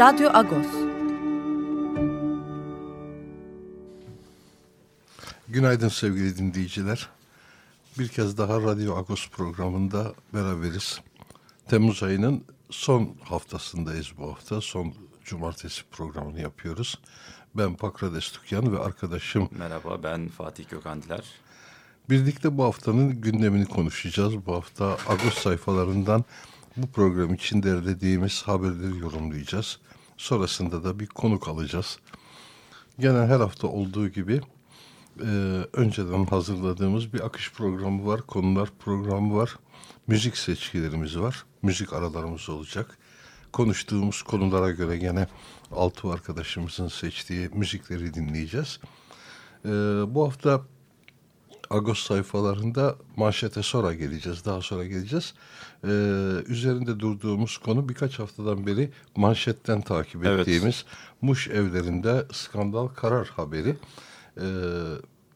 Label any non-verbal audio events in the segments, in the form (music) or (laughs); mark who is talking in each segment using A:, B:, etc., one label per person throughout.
A: Radyo Agos.
B: Günaydın sevgili dinleyiciler. Bir kez daha Radyo Agos programında beraberiz. Temmuz ayının son haftasındayız bu hafta. Son cumartesi programını yapıyoruz. Ben Pakra Destukyan ve arkadaşım...
C: Merhaba ben Fatih Gökhandiler.
B: Birlikte bu haftanın gündemini konuşacağız. Bu hafta Agos sayfalarından bu program için derlediğimiz haberleri yorumlayacağız. Sonrasında da bir konuk alacağız. Genel her hafta olduğu gibi e, önceden hazırladığımız bir akış programı var, konular programı var. Müzik seçkilerimiz var, müzik aralarımız olacak. Konuştuğumuz konulara göre gene Altu arkadaşımızın seçtiği müzikleri dinleyeceğiz. E, bu hafta Agos sayfalarında manşete sonra geleceğiz. Daha sonra geleceğiz. Ee, üzerinde durduğumuz konu birkaç haftadan beri manşetten takip evet. ettiğimiz Muş evlerinde skandal karar haberi. Ee,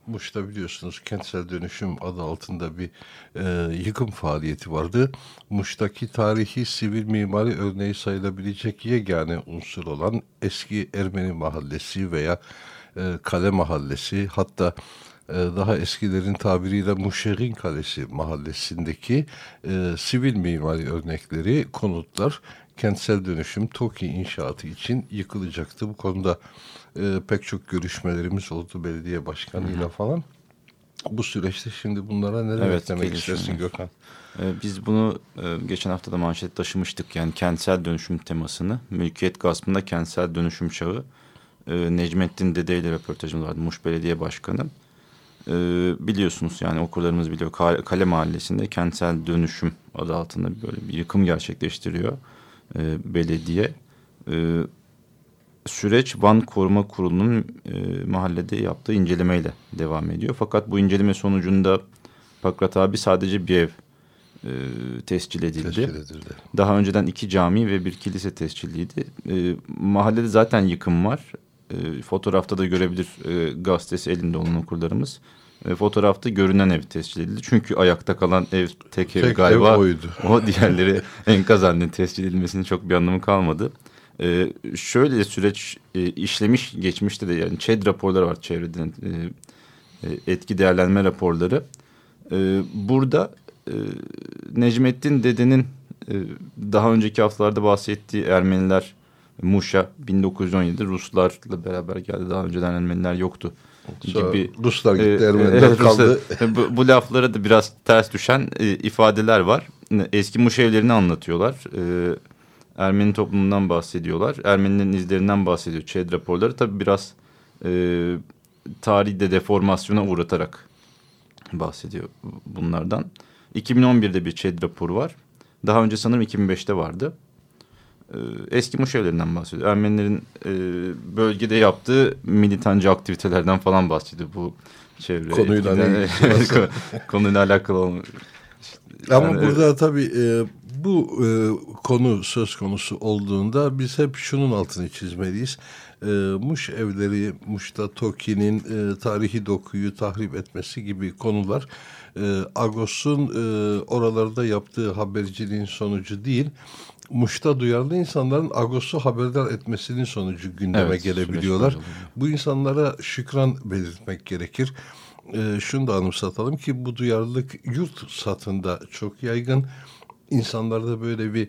B: Muş'ta biliyorsunuz kentsel dönüşüm adı altında bir e, yıkım faaliyeti vardı. Muş'taki tarihi sivil mimari örneği sayılabilecek yegane unsur olan eski Ermeni mahallesi veya e, kale mahallesi hatta daha eskilerin tabiriyle Muşerin Kalesi mahallesindeki e, sivil mimari örnekleri, konutlar kentsel dönüşüm TOKİ inşaatı için yıkılacaktı. Bu konuda e, pek çok görüşmelerimiz oldu belediye başkanıyla falan. Bu süreçte şimdi bunlara neler evet, eklemek istersin Gökhan?
C: Ee, biz bunu e, geçen hafta da manşet taşımıştık. Yani kentsel dönüşüm temasını. Mülkiyet gaspında kentsel dönüşüm çağı. E, Necmettin Dede ile röportajımız vardı. Muş Belediye Başkanı e, biliyorsunuz yani okurlarımız biliyor Kale Mahallesi'nde kentsel dönüşüm adı altında böyle bir yıkım gerçekleştiriyor e, belediye. E, süreç Van Koruma Kurulu'nun e, mahallede yaptığı incelemeyle devam ediyor. Fakat bu inceleme sonucunda Pakrat abi sadece bir ev e, tescil edildi. Tescil edildi. Daha önceden iki cami ve bir kilise tescilliydi. E, mahallede zaten yıkım var e, fotoğrafta da görebilir e, gazetesi elinde olan okurlarımız. E, fotoğrafta görünen ev tescil edildi. Çünkü ayakta kalan ev tek ev tek galiba. Ev oydu. (laughs) O diğerleri enkaz halinde tescil edilmesinin çok bir anlamı kalmadı. E, şöyle süreç e, işlemiş geçmişte de yani ÇED raporları var çevreden e, e, etki değerlenme raporları. E, burada e, Necmettin Dede'nin e, daha önceki haftalarda bahsettiği Ermeniler Muş'a 1917'de Ruslarla beraber geldi. Daha önceden Ermeniler yoktu.
B: gibi Ruslar gitti, e, Ermeniler e, kaldı. (laughs)
C: bu, bu laflara da biraz ters düşen e, ifadeler var. Eski Muş evlerini anlatıyorlar. E, Ermeni toplumundan bahsediyorlar. Ermenilerin izlerinden bahsediyor ÇED raporları. Tabii biraz e, tarihte deformasyona uğratarak bahsediyor bunlardan. 2011'de bir ÇED raporu var. Daha önce sanırım 2005'te vardı. Ee, eski Muş evlerinden bahsediyor. Ermenilerin e, bölgede yaptığı militancı aktivitelerden falan bahsediyor bu çevre.
B: Konuyla, (laughs)
C: konuyla alakalı olmuş.
B: Ama yani, burada tabii e, bu e, konu söz konusu olduğunda biz hep şunun altını çizmeliyiz. E, Muş evleri, Muş'ta TOKİ'nin e, tarihi dokuyu tahrip etmesi gibi konular e, Agos'un e, oralarda yaptığı haberciliğin sonucu değil Muş'ta duyarlı insanların Agos'u haberdar etmesinin sonucu gündeme evet, gelebiliyorlar. Bu insanlara şükran belirtmek gerekir. Ee, şunu da anımsatalım ki bu duyarlılık yurt satında çok yaygın. İnsanlarda böyle bir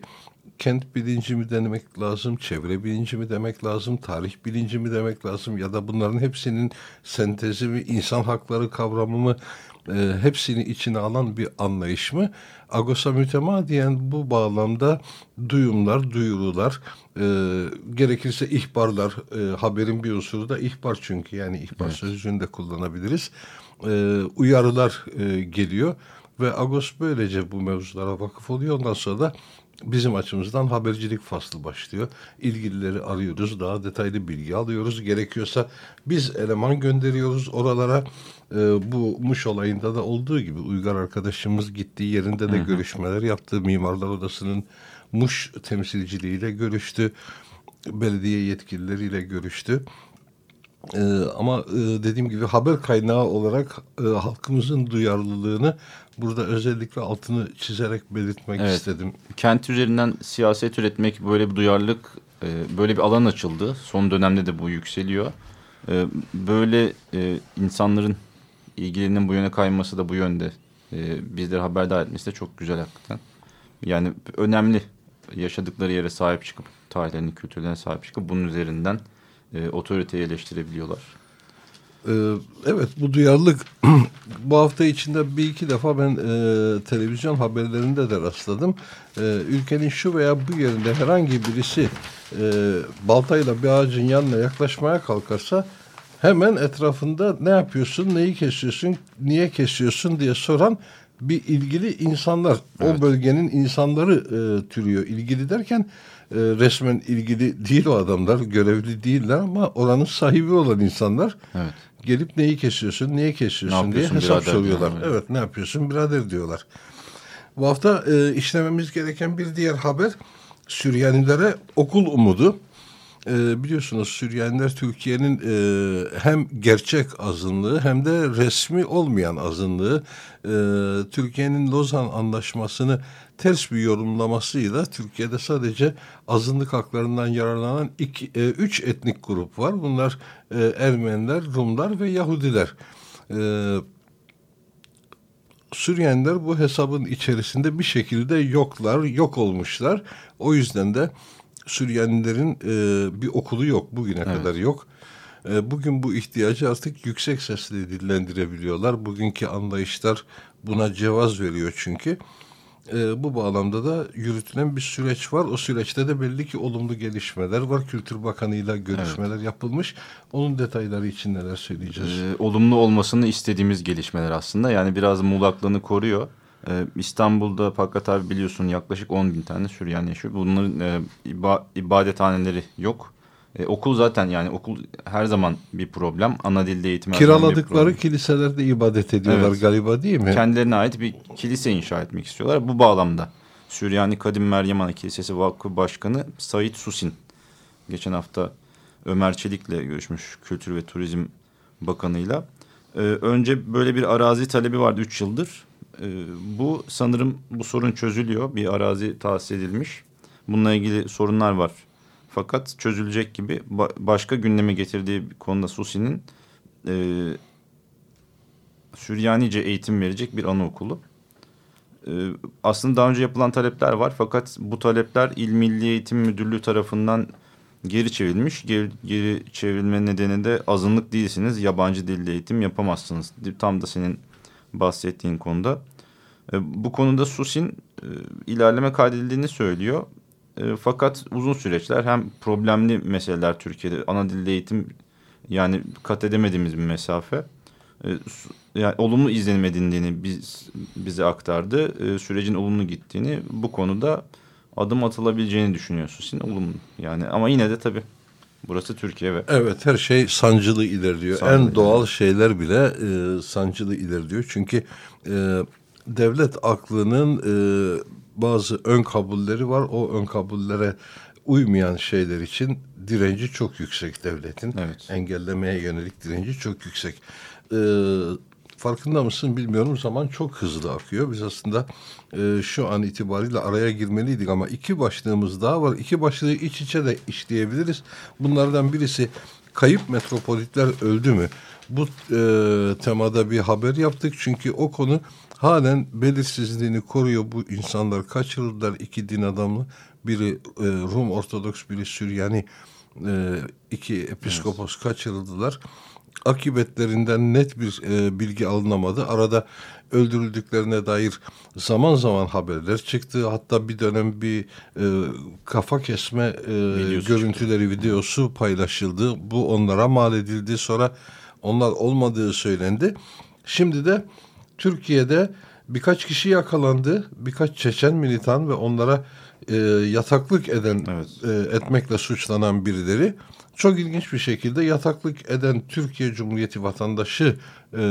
B: kent bilinci mi demek lazım, çevre bilinci mi demek lazım, tarih bilinci mi demek lazım ya da bunların hepsinin sentezi mi, insan hakları kavramı mı e, hepsini içine alan bir anlayış mı? Agos'a mütemadiyen bu bağlamda duyumlar, duyurular, e, gerekirse ihbarlar, e, haberin bir unsuru da ihbar çünkü yani ihbar evet. sözcüğünü de kullanabiliriz. E, uyarılar e, geliyor ve Agos böylece bu mevzulara vakıf oluyor. Ondan sonra da bizim açımızdan habercilik faslı başlıyor. İlgilileri arıyoruz, daha detaylı bilgi alıyoruz. Gerekiyorsa biz eleman gönderiyoruz oralara. E, bu Muş olayında da olduğu gibi Uygar arkadaşımız gittiği yerinde de hı hı. görüşmeler yaptı. Mimarlar Odası'nın Muş temsilciliğiyle görüştü. Belediye yetkilileriyle görüştü. Ee, ama e, dediğim gibi haber kaynağı olarak e, halkımızın duyarlılığını burada özellikle altını çizerek belirtmek evet. istedim.
C: Kent üzerinden siyaset üretmek böyle bir duyarlılık, e, böyle bir alan açıldı. Son dönemde de bu yükseliyor. E, böyle e, insanların ilgilerinin bu yöne kayması da bu yönde. E, bizleri haberdar etmesi de çok güzel hakikaten. Yani önemli yaşadıkları yere sahip çıkıp, tarihlerine, kültürlerine sahip çıkıp bunun üzerinden e, otoriteyi eleştirebiliyorlar.
B: Ee, evet bu duyarlılık (clears throat) bu hafta içinde bir iki defa ben e, televizyon haberlerinde de rastladım. E, ülkenin şu veya bu yerinde herhangi birisi e, baltayla bir ağacın yanına yaklaşmaya kalkarsa hemen etrafında ne yapıyorsun, neyi kesiyorsun, niye kesiyorsun diye soran bir ilgili insanlar. Evet. O bölgenin insanları e, türüyor. İlgili derken e, resmen ilgili değil o adamlar, görevli değiller ama oranın sahibi olan insanlar. Evet. Gelip neyi kesiyorsun, niye kesiyorsun diye hesap soruyorlar. Yani. Evet ne yapıyorsun birader diyorlar. Bu hafta e, işlememiz gereken bir diğer haber Süryanilere okul umudu. E, biliyorsunuz Süryaniler Türkiye'nin e, hem gerçek azınlığı hem de resmi olmayan azınlığı. E, Türkiye'nin Lozan Anlaşması'nı ters bir yorumlamasıyla Türkiye'de sadece azınlık haklarından yararlanan iki, e, üç etnik grup var. Bunlar e, Ermeniler, Rumlar ve Yahudiler. E, Süryaniler bu hesabın içerisinde bir şekilde yoklar, yok olmuşlar. O yüzden de Süryanilerin e, bir okulu yok, bugüne evet. kadar yok. E, bugün bu ihtiyacı artık yüksek sesle dillendirebiliyorlar. Bugünkü anlayışlar buna cevaz veriyor çünkü. E, bu bağlamda da yürütülen bir süreç var. O süreçte de belli ki olumlu gelişmeler var. Kültür Bakanı ile görüşmeler evet. yapılmış. Onun detayları için neler söyleyeceğiz?
C: Ee, olumlu olmasını istediğimiz gelişmeler aslında. Yani biraz muğlaklığını koruyor. Ee, İstanbul'da Fakat abi biliyorsun yaklaşık 10 bin tane Süryani yaşıyor. Bunların e, iba, ibadethaneleri yok. E, okul zaten yani okul her zaman bir problem. Ana dilde eğitim
B: Kiraladıkları kiliselerde ibadet ediyorlar evet. galiba değil mi?
C: Kendilerine ait bir kilise inşa etmek istiyorlar. Bu bağlamda Süryani Kadim Meryem Ana Kilisesi Vakfı Başkanı Sait Susin geçen hafta Ömer Çelik'le görüşmüş Kültür ve Turizm Bakanı'yla. Ee, önce böyle bir arazi talebi vardı 3 yıldır. Ee, bu sanırım bu sorun çözülüyor. Bir arazi tahsis edilmiş. Bununla ilgili sorunlar var fakat çözülecek gibi ba başka gündeme getirdiği bir konuda Susi'nin e, Süryanice eğitim verecek bir anaokulu. E, aslında daha önce yapılan talepler var fakat bu talepler İl Milli Eğitim Müdürlüğü tarafından geri çevrilmiş. Geri, geri çevrilme nedeni de azınlık değilsiniz, yabancı dilde eğitim yapamazsınız. Tam da senin bahsettiğin konuda. E, bu konuda Susin e, ilerleme kaydedildiğini söylüyor. E, fakat uzun süreçler hem problemli meseleler Türkiye'de ana dilde eğitim yani kat edemediğimiz bir mesafe. E, yani olumlu izlenim edindiğini biz, bize aktardı. E, sürecin olumlu gittiğini bu konuda adım atılabileceğini düşünüyorsun. Sizin olumlu yani ama yine de tabii burası Türkiye ve...
B: Evet her şey sancılı ilerliyor. Sancılı en doğal şeyler bile e, sancılı ilerliyor. Çünkü e, devlet aklının e, bazı ön kabulleri var. O ön kabullere uymayan şeyler için direnci çok yüksek devletin. Evet. Engellemeye yönelik direnci çok yüksek. Ee, farkında mısın bilmiyorum zaman çok hızlı akıyor. Biz aslında e, şu an itibariyle araya girmeliydik ama iki başlığımız daha var. İki başlığı iç içe de işleyebiliriz. Bunlardan birisi kayıp metropolitler öldü mü? Bu e, temada bir haber yaptık çünkü o konu halen belirsizliğini koruyor. Bu insanlar kaçırıldılar iki din adamı. Biri e, Rum Ortodoks, biri Süryani e, iki episkopos evet. kaçırıldılar. Akibetlerinden net bir e, bilgi alınamadı. Arada öldürüldüklerine dair zaman zaman haberler çıktı. Hatta bir dönem bir e, kafa kesme e, görüntüleri, çıktı. videosu paylaşıldı. Bu onlara mal edildi. Sonra onlar olmadığı söylendi. Şimdi de Türkiye'de birkaç kişi yakalandı. Birkaç Çeçen militan ve onlara e, yataklık eden evet. e, etmekle suçlanan birileri çok ilginç bir şekilde yataklık eden Türkiye Cumhuriyeti vatandaşı e,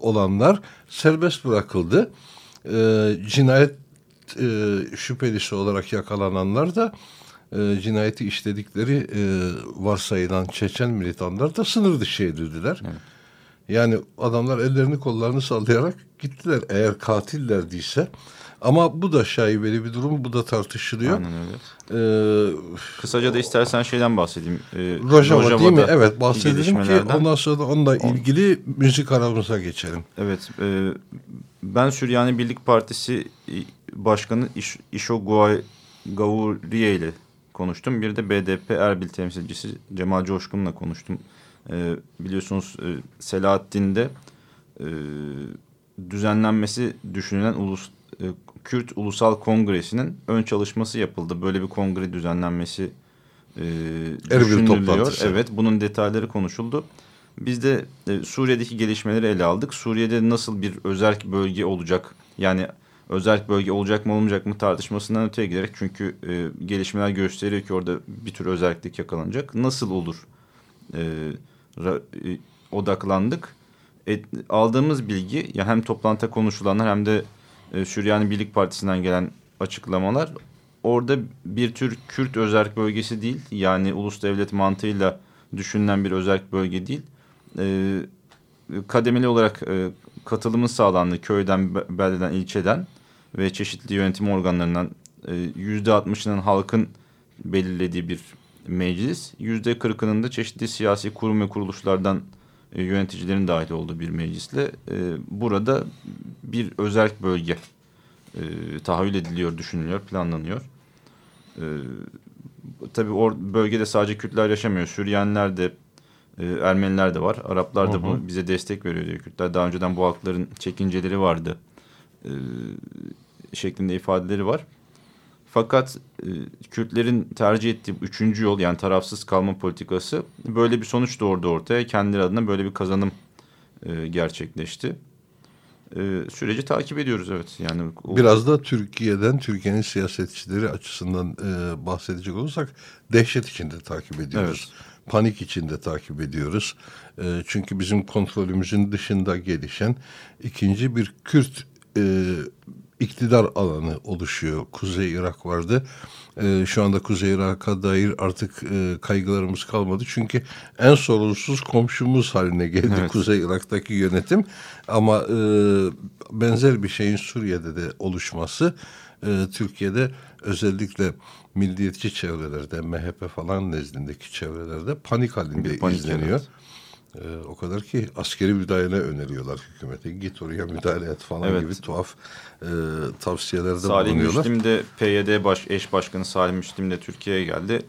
B: olanlar serbest bırakıldı. E, cinayet e, şüphelisi olarak yakalananlar da e, cinayeti işledikleri e, varsayılan Çeçen militanlar da sınır dışı edildiler. Evet. Yani adamlar ellerini kollarını sallayarak gittiler eğer katiller değilse. Ama bu da şaibeli bir durum. Bu da tartışılıyor.
C: Aynen öyle. Ee, Kısaca da istersen şeyden bahsedeyim.
B: Ee, Rojava, Rojava değil mi? Evet bahsedelim ki ondan sonra da onunla ilgili On... müzik aramıza geçelim.
C: Evet. E, ben Süryani Birlik Partisi Başkanı İş, İşo Gavuriye ile konuştum. Bir de BDP Erbil temsilcisi Cemal Coşkun'la konuştum. E, biliyorsunuz e, Selahattin'de e, düzenlenmesi düşünülen ulus e, Kürt Ulusal Kongresi'nin ön çalışması yapıldı. Böyle bir kongre düzenlenmesi e, düşünülüyor. Evet, bunun detayları konuşuldu. Biz de e, Suriye'deki gelişmeleri ele aldık. Suriye'de nasıl bir özerk bölge olacak? Yani özerk bölge olacak mı olmayacak mı tartışmasından öteye giderek çünkü e, gelişmeler gösteriyor ki orada bir tür özerklik yakalanacak. Nasıl olur? E, ra, e, odaklandık. E, aldığımız bilgi ya hem toplantıda konuşulanlar hem de e, Süryani Birlik Partisi'nden gelen açıklamalar orada bir tür Kürt özerk bölgesi değil yani ulus devlet mantığıyla düşünülen bir özerk bölge değil. E, kademeli olarak e, katılımın sağlandığı köyden, beldeden, ilçeden ve çeşitli yönetim organlarından e, yüzde altmışının halkın belirlediği bir meclis. Yüzde kırkının da çeşitli siyasi kurum ve kuruluşlardan e, yöneticilerin dahil olduğu bir meclisle e, burada bir özerk bölge e, tahayyül ediliyor, düşünülüyor, planlanıyor. E, tabii o bölgede sadece Kürtler yaşamıyor. Süryaniler de, e, Ermeniler de var. Araplar da hı hı. Bu, bize destek veriyor diyor Kürtler. Daha önceden bu halkların çekinceleri vardı. E, şeklinde ifadeleri var. Fakat e, Kürtlerin tercih ettiği üçüncü yol yani tarafsız kalma politikası böyle bir sonuç doğurdu ortaya. Kendileri adına böyle bir kazanım e, gerçekleşti. E, süreci takip ediyoruz evet. Yani
B: o... Biraz da Türkiye'den, Türkiye'nin siyasetçileri açısından e, bahsedecek olursak dehşet içinde takip ediyoruz. Evet. Panik içinde takip ediyoruz. E, çünkü bizim kontrolümüzün dışında gelişen ikinci bir Kürt e, iktidar alanı oluşuyor. Kuzey Irak vardı. E, şu anda Kuzey Irak'a dair artık e, kaygılarımız kalmadı. Çünkü en sorunsuz komşumuz haline geldi evet. Kuzey Irak'taki yönetim. Ama e, benzer bir şeyin Suriye'de de oluşması e, Türkiye'de özellikle milliyetçi çevrelerde, MHP falan nezdindeki çevrelerde panik halinde panik izleniyor. Evet. Ee, o kadar ki askeri müdahale öneriyorlar hükümete. Git oraya müdahale et falan evet. gibi tuhaf e, tavsiyelerde
C: Salih bulunuyorlar. Salih Müslim de PYD baş, eş başkanı Salih Müslim de Türkiye'ye geldi.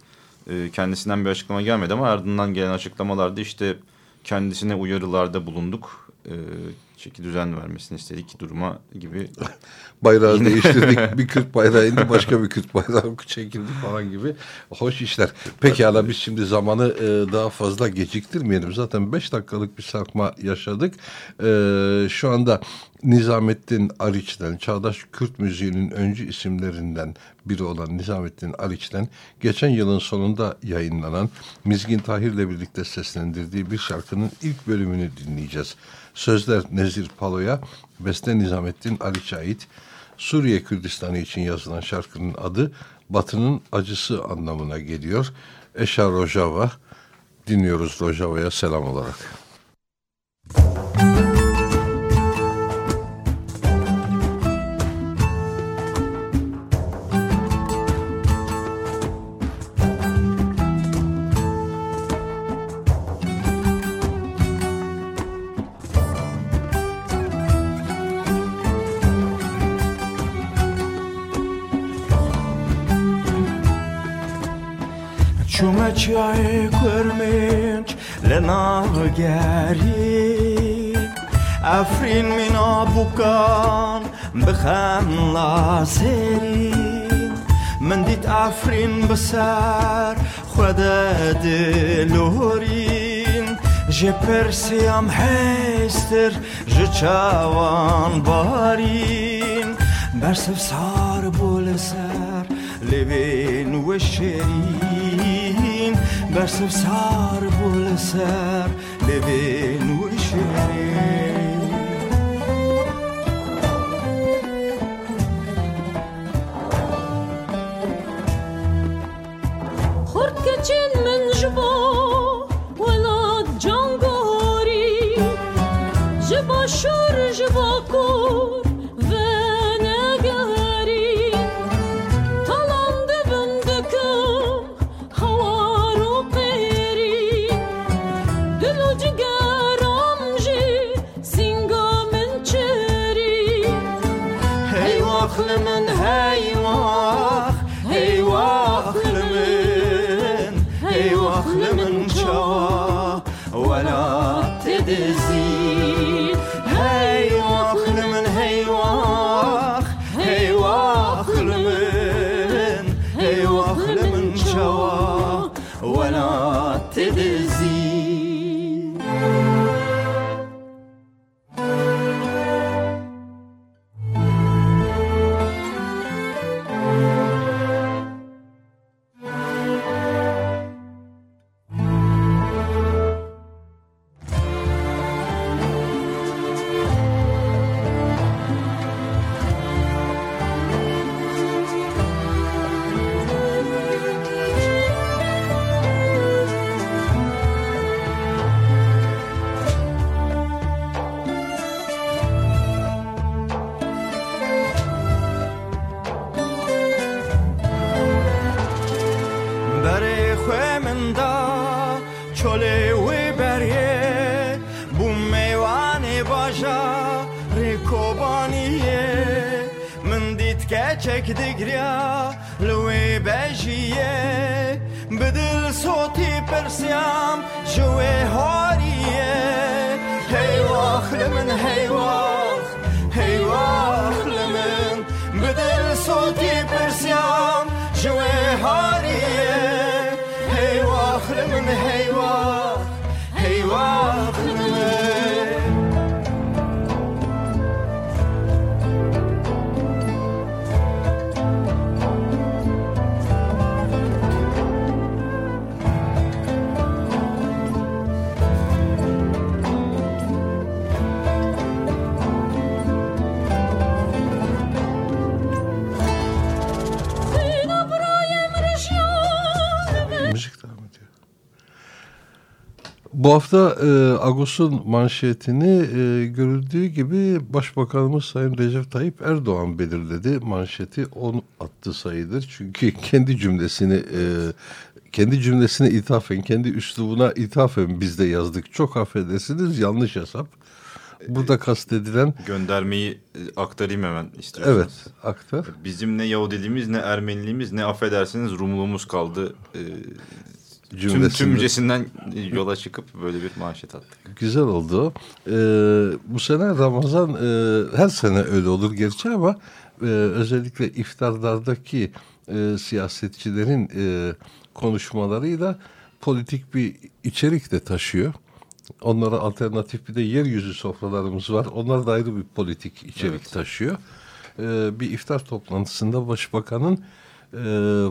C: E, kendisinden bir açıklama gelmedi ama ardından gelen açıklamalarda işte kendisine uyarılarda bulunduk. E, çeki düzen vermesini istedik duruma gibi. (laughs)
B: Bayrağı Yine... değiştirdik. bir Kürt (laughs) bayrağı indi başka bir Kürt bayrağı (laughs) çekildi falan gibi. Hoş işler. Pekala biz şimdi zamanı e, daha fazla geciktirmeyelim. Zaten beş dakikalık bir sarkma yaşadık. E, şu anda Nizamettin Ariç'ten, Çağdaş Kürt müziğinin öncü isimlerinden biri olan Nizamettin Ariç'ten geçen yılın sonunda yayınlanan Mizgin Tahir'le birlikte seslendirdiği bir şarkının ilk bölümünü dinleyeceğiz. Sözler Nezir Palo'ya, beste Nizamettin Aliç'e ait. Suriye Kürdistanı için yazılan şarkının adı Batı'nın acısı anlamına geliyor. Eşa Rojava, dinliyoruz Rojava'ya selam olarak. Müzik
D: Çay kurmuş lena geri Afrin min abukan bخم لاسرين من ديت عفرين بسار خدا دلورين جي برسيام حيستر جي چاوان بارين برسف سار بولسر لبین و بر سر سر بول سر لبه نوشه
E: خورد
D: که من جبو أخل من
B: هاي مخ e, Agos'un manşetini e, görüldüğü gibi Başbakanımız Sayın Recep Tayyip Erdoğan belirledi. Manşeti on attı sayılır. Çünkü kendi cümlesini e, kendi cümlesine ithafen, kendi üslubuna ithafen biz de yazdık. Çok affedersiniz yanlış hesap. Burada kastedilen
C: Göndermeyi e, aktarayım hemen istiyorsanız.
B: evet aktar.
C: Bizim ne Yahudiliğimiz ne Ermeniliğimiz ne affedersiniz Rumluğumuz kaldı. Ee, tüm
B: Cümlesinde-
C: tümcesinden yola çıkıp böyle bir manşet attık.
B: Güzel oldu. Ee, bu sene Ramazan e, her sene öyle olur gerçi ama e, özellikle iftarlardaki e, siyasetçilerin e, konuşmalarıyla politik bir içerik de taşıyor. Onlara alternatif bir de yeryüzü sofralarımız var. Onlar da ayrı bir politik içerik taşıyor. Ee, bir iftar toplantısında başbakanın e,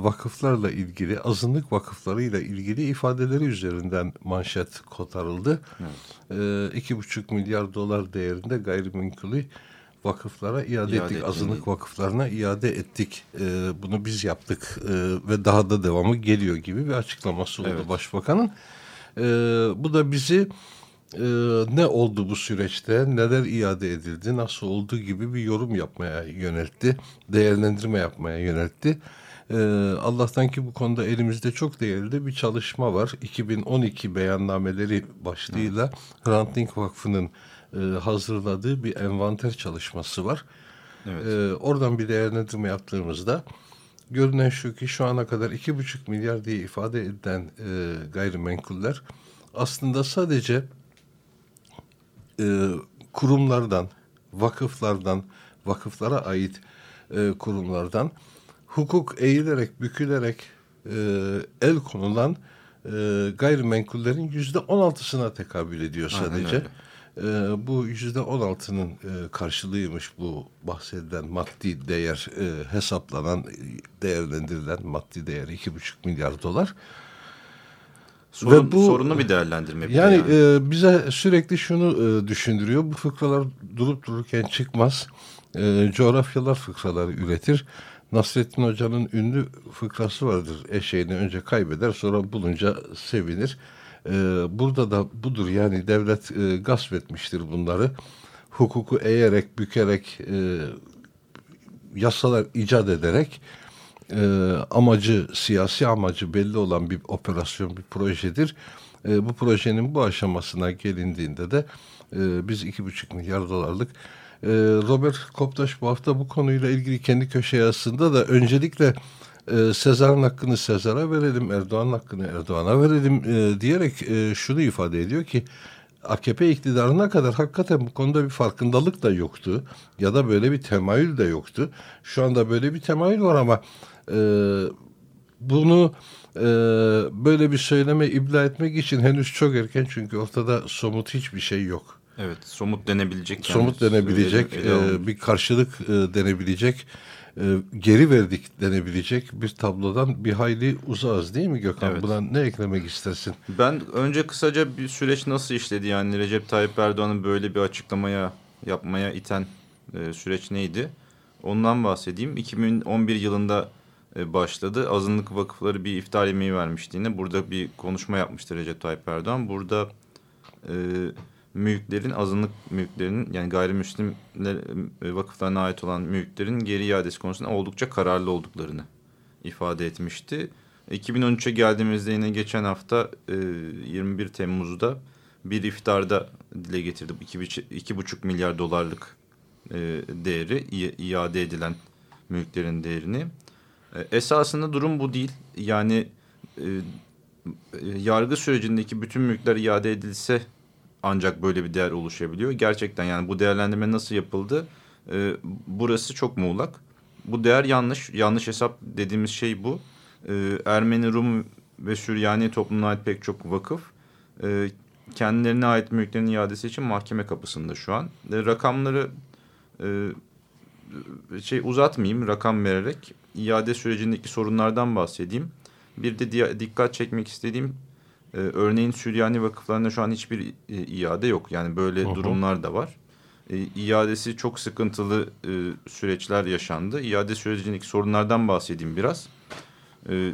B: vakıflarla ilgili, azınlık vakıflarıyla ilgili ifadeleri üzerinden manşet kotarıldı. Ee, iki buçuk milyar dolar değerinde gayrimenkulü vakıflara iade,
C: İade
B: ettik.
C: ettiğini.
B: Azınlık vakıflarına iade ettik. Ee, bunu biz yaptık ve daha da devamı geliyor gibi bir açıklaması oldu
C: Evet.
B: başbakanın. Bu da bizi e, ne oldu bu süreçte, neler iade edildi, nasıl oldu gibi bir yorum yapmaya yöneltti, değerlendirme yapmaya yöneltti. Ee, Allah'tan ki bu konuda elimizde çok değerli de bir çalışma var. 2012 beyannameleri başlığıyla Hrant Dink Vakfı'nın e, hazırladığı bir envanter çalışması var.
C: Evet.
B: Ee, oradan bir değerlendirme yaptığımızda görünen şu ki şu ana kadar iki buçuk milyar diye ifade edilen e, gayrimenkuller aslında sadece e, kurumlardan, vakıflardan, vakıflara ait e, kurumlardan hukuk eğilerek, bükülerek e, el konulan e, gayrimenkullerin yüzde on altısına tekabül ediyor sadece. e, bu yüzde on altının e, karşılığıymış bu bahsedilen maddi değer e, hesaplanan, değerlendirilen maddi değer iki buçuk milyar dolar.
C: Sorun,
B: Ve bu-
C: sorunlu bir değerlendirme.
B: Yani,
C: yani.
B: e, bize sürekli şunu e, düşündürüyor. Bu fıkralar durup dururken çıkmaz. E, coğrafyalar fıkraları üretir. Nasrettin Hoca'nın ünlü fıkrası vardır. Eşeğini önce kaybeder sonra bulunca sevinir. E, burada da budur yani devlet e, gasp etmiştir bunları. Hukuku eğerek, bükerek, e, yasalar icat ederek e, amacı, siyasi amacı belli olan bir operasyon, bir projedir. E, bu projenin bu aşamasına gelindiğinde de e, biz iki buçuk milyar dolarlık e, Robert Koptaş bu hafta bu konuyla ilgili kendi köşe yazısında da öncelikle e, Sezar'ın hakkını Sezar'a verelim, Erdoğan'ın hakkını Erdoğan'a verelim e, diyerek e, şunu ifade ediyor ki AKP iktidarına kadar hakikaten bu konuda bir farkındalık da yoktu. Ya da böyle bir temayül de yoktu. Şu anda böyle bir temayül var ama e, bunu böyle bir söyleme ibla etmek için henüz çok erken. Çünkü ortada somut hiçbir şey yok.
C: Evet, somut denebilecek. yani.
B: somut denebilecek, e, bir karşılık e, denebilecek, e, geri verdik denebilecek bir tablodan bir hayli uzağız değil mi Gökhan?
C: Evet.
B: Buna ne eklemek istersin?
C: Ben önce kısaca bir süreç nasıl işledi yani Recep Tayyip Erdoğan'ın böyle bir açıklamaya yapmaya iten e, süreç neydi? Ondan bahsedeyim. 2011 yılında e, başladı. Azınlık vakıfları bir iftar yemeği vermişti yine. Burada bir konuşma yapmıştı Recep Tayyip Erdoğan. Burada e, mülklerin, azınlık mülklerinin yani gayrimüslim e, vakıflarına ait olan mülklerin geri iadesi konusunda oldukça kararlı olduklarını ifade etmişti. 2013'e geldiğimizde yine geçen hafta e, 21 Temmuz'da bir iftarda dile getirdi. 2,5 milyar dolarlık e, değeri iade edilen mülklerin değerini. E, esasında durum bu değil. Yani e, e, yargı sürecindeki bütün mülkler iade edilse ancak böyle bir değer oluşabiliyor. Gerçekten yani bu değerlendirme nasıl yapıldı? E, burası çok muğlak. Bu değer yanlış. Yanlış hesap dediğimiz şey bu. E, Ermeni, Rum ve Süryani toplumuna ait pek çok vakıf e, kendilerine ait mülklerin iadesi için mahkeme kapısında şu an. E, rakamları e, şey uzatmayayım rakam vererek iade sürecindeki sorunlardan bahsedeyim. Bir de dikkat çekmek istediğim e, örneğin Süryani vakıflarında şu an hiçbir e, iade yok. Yani böyle
B: Hı hı.
C: durumlar da var. E, iadesi çok sıkıntılı e, süreçler yaşandı. İade sürecindeki sorunlardan bahsedeyim biraz. E,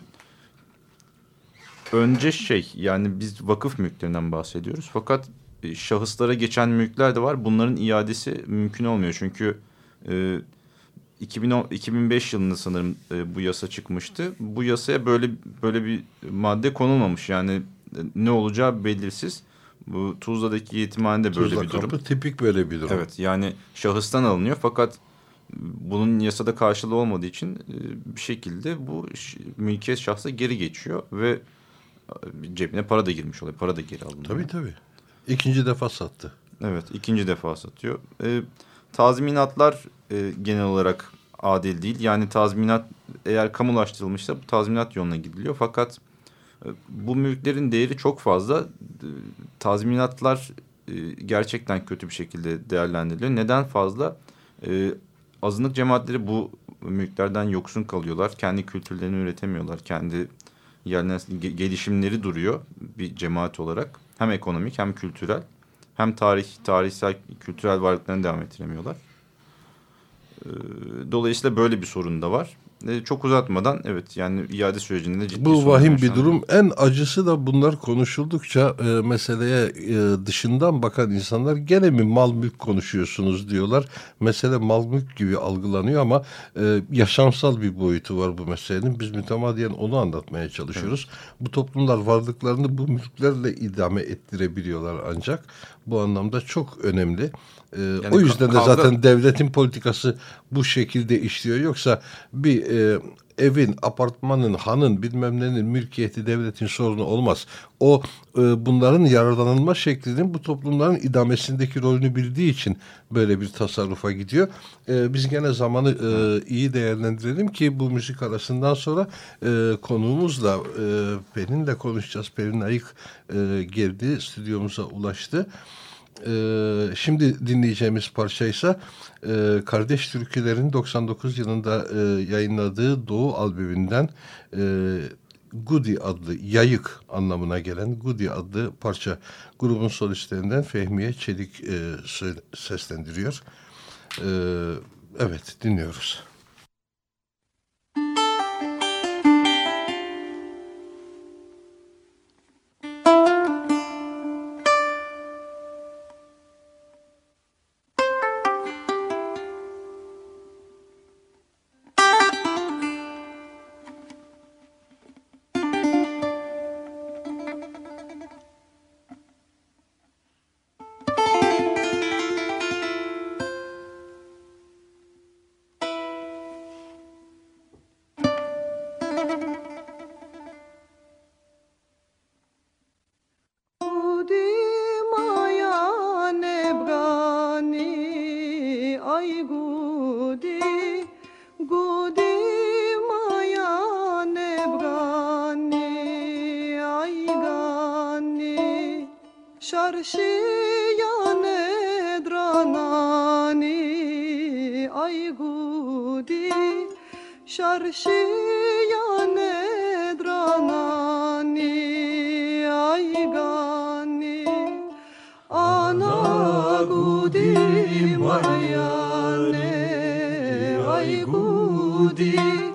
C: önce şey yani biz vakıf mülklerinden bahsediyoruz. Fakat e, şahıslara geçen mülkler de var. Bunların iadesi mümkün olmuyor. Çünkü e, 2010, 2005 yılında sanırım e, bu yasa çıkmıştı. Bu yasaya böyle böyle bir madde konulmamış. Yani ne olacağı belirsiz. Bu Tuzla'daki yetimhanede böyle
B: Tuzla
C: bir durum.
B: kampı tipik böyle bir durum.
C: Evet yani şahıstan alınıyor fakat bunun yasada karşılığı olmadığı için e, bir şekilde bu mülkiyet şahsa geri geçiyor ve e, cebine para da girmiş oluyor. Para da geri alınıyor.
B: Tabii tabii. İkinci defa sattı.
C: Evet ikinci defa satıyor. E, tazminatlar e, genel olarak adil değil. Yani tazminat eğer kamulaştırılmışsa bu tazminat yoluna gidiliyor. Fakat bu mülklerin değeri çok fazla. E, tazminatlar e, gerçekten kötü bir şekilde değerlendiriliyor. Neden fazla? E, azınlık cemaatleri bu mülklerden yoksun kalıyorlar. Kendi kültürlerini üretemiyorlar. Kendi gelişimleri duruyor bir cemaat olarak. Hem ekonomik hem kültürel hem tarih, tarihsel, kültürel varlıklarını devam ettiremiyorlar. Ee, Dolayısıyla böyle bir sorun da var. Ee, Çok uzatmadan evet yani iade sürecinde ciddi
B: Bu vahim bir durum. En acısı da bunlar konuşuldukça e, meseleye e, dışından bakan insanlar gene mi mal mülk konuşuyorsunuz diyorlar. Mesele mal mülk gibi algılanıyor ama e, yaşamsal bir boyutu var bu meselenin. Biz mütemadiyen onu anlatmaya çalışıyoruz. Bu toplumlar varlıklarını bu mülklerle idame ettirebiliyorlar ancak bu anlamda çok önemli. E, o
C: ka-
B: yüzden de zaten devletin politikası bu şekilde işliyor. Yoksa bir e, evin, apartmanın, hanın bilmem nenin mülkiyeti devletin sorunu olmaz. O e, bunların yararlanılma şeklinin bu toplumların idamesindeki rolünü bildiği için böyle bir tasarrufa gidiyor. E, biz gene zamanı e, iyi değerlendirelim ki bu müzik arasından sonra e, konuğumuzla e, Pelin'le konuşacağız. Pelin Ayık e, geldi, stüdyomuza ulaştı. Ee, şimdi dinleyeceğimiz parça ise e, Kardeş Türkülerin 99 yılında e, yayınladığı Doğu albümünden e, Gudi adlı yayık anlamına gelen Gudi adlı parça grubun solistlerinden Fehmiye Çelik e, seslendiriyor. E, evet dinliyoruz. Ayane, ay gudi.
A: Ay,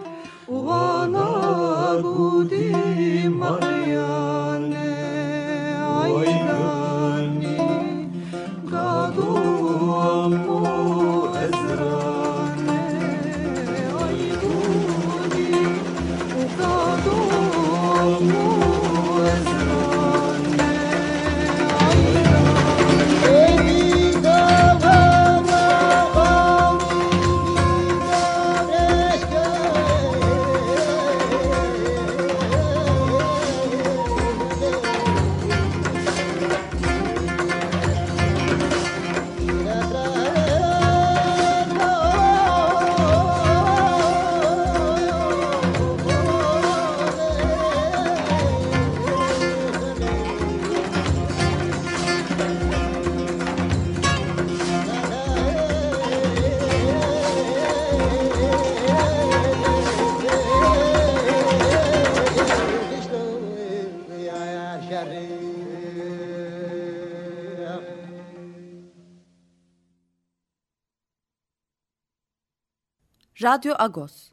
A: Radyo Agos.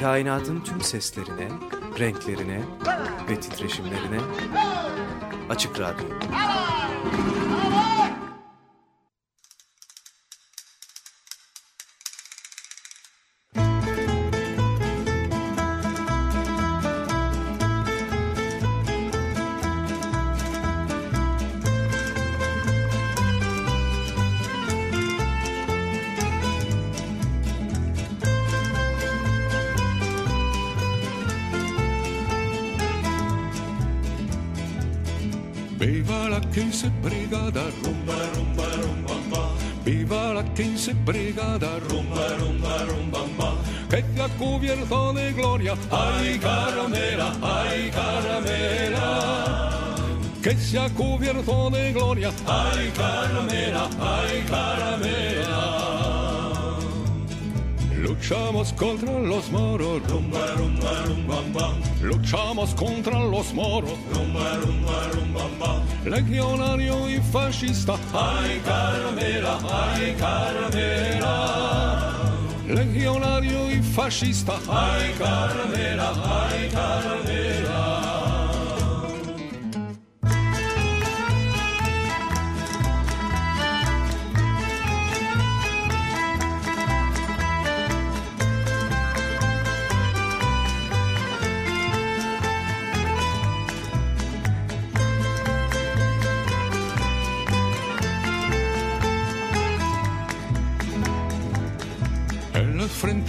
F: Kainatın tüm seslerine, renklerine ve titreşimlerine Açık Radyo.
G: Quince Brigada, rumba, rumba, rumba, Que te ha cubierto de gloria, ay caramela, ay caramela. Que se ha cubierto de gloria, ay caramela, ay caramela. Luchamos contra los moros, rumba, rumba, rumba, Luchamos contra los moros, rumba, rumba, rumba, Legionario i fascista. Ai Carmela, ai Carmela. Legionario i fascista. Ai Carmela, ai Carmela.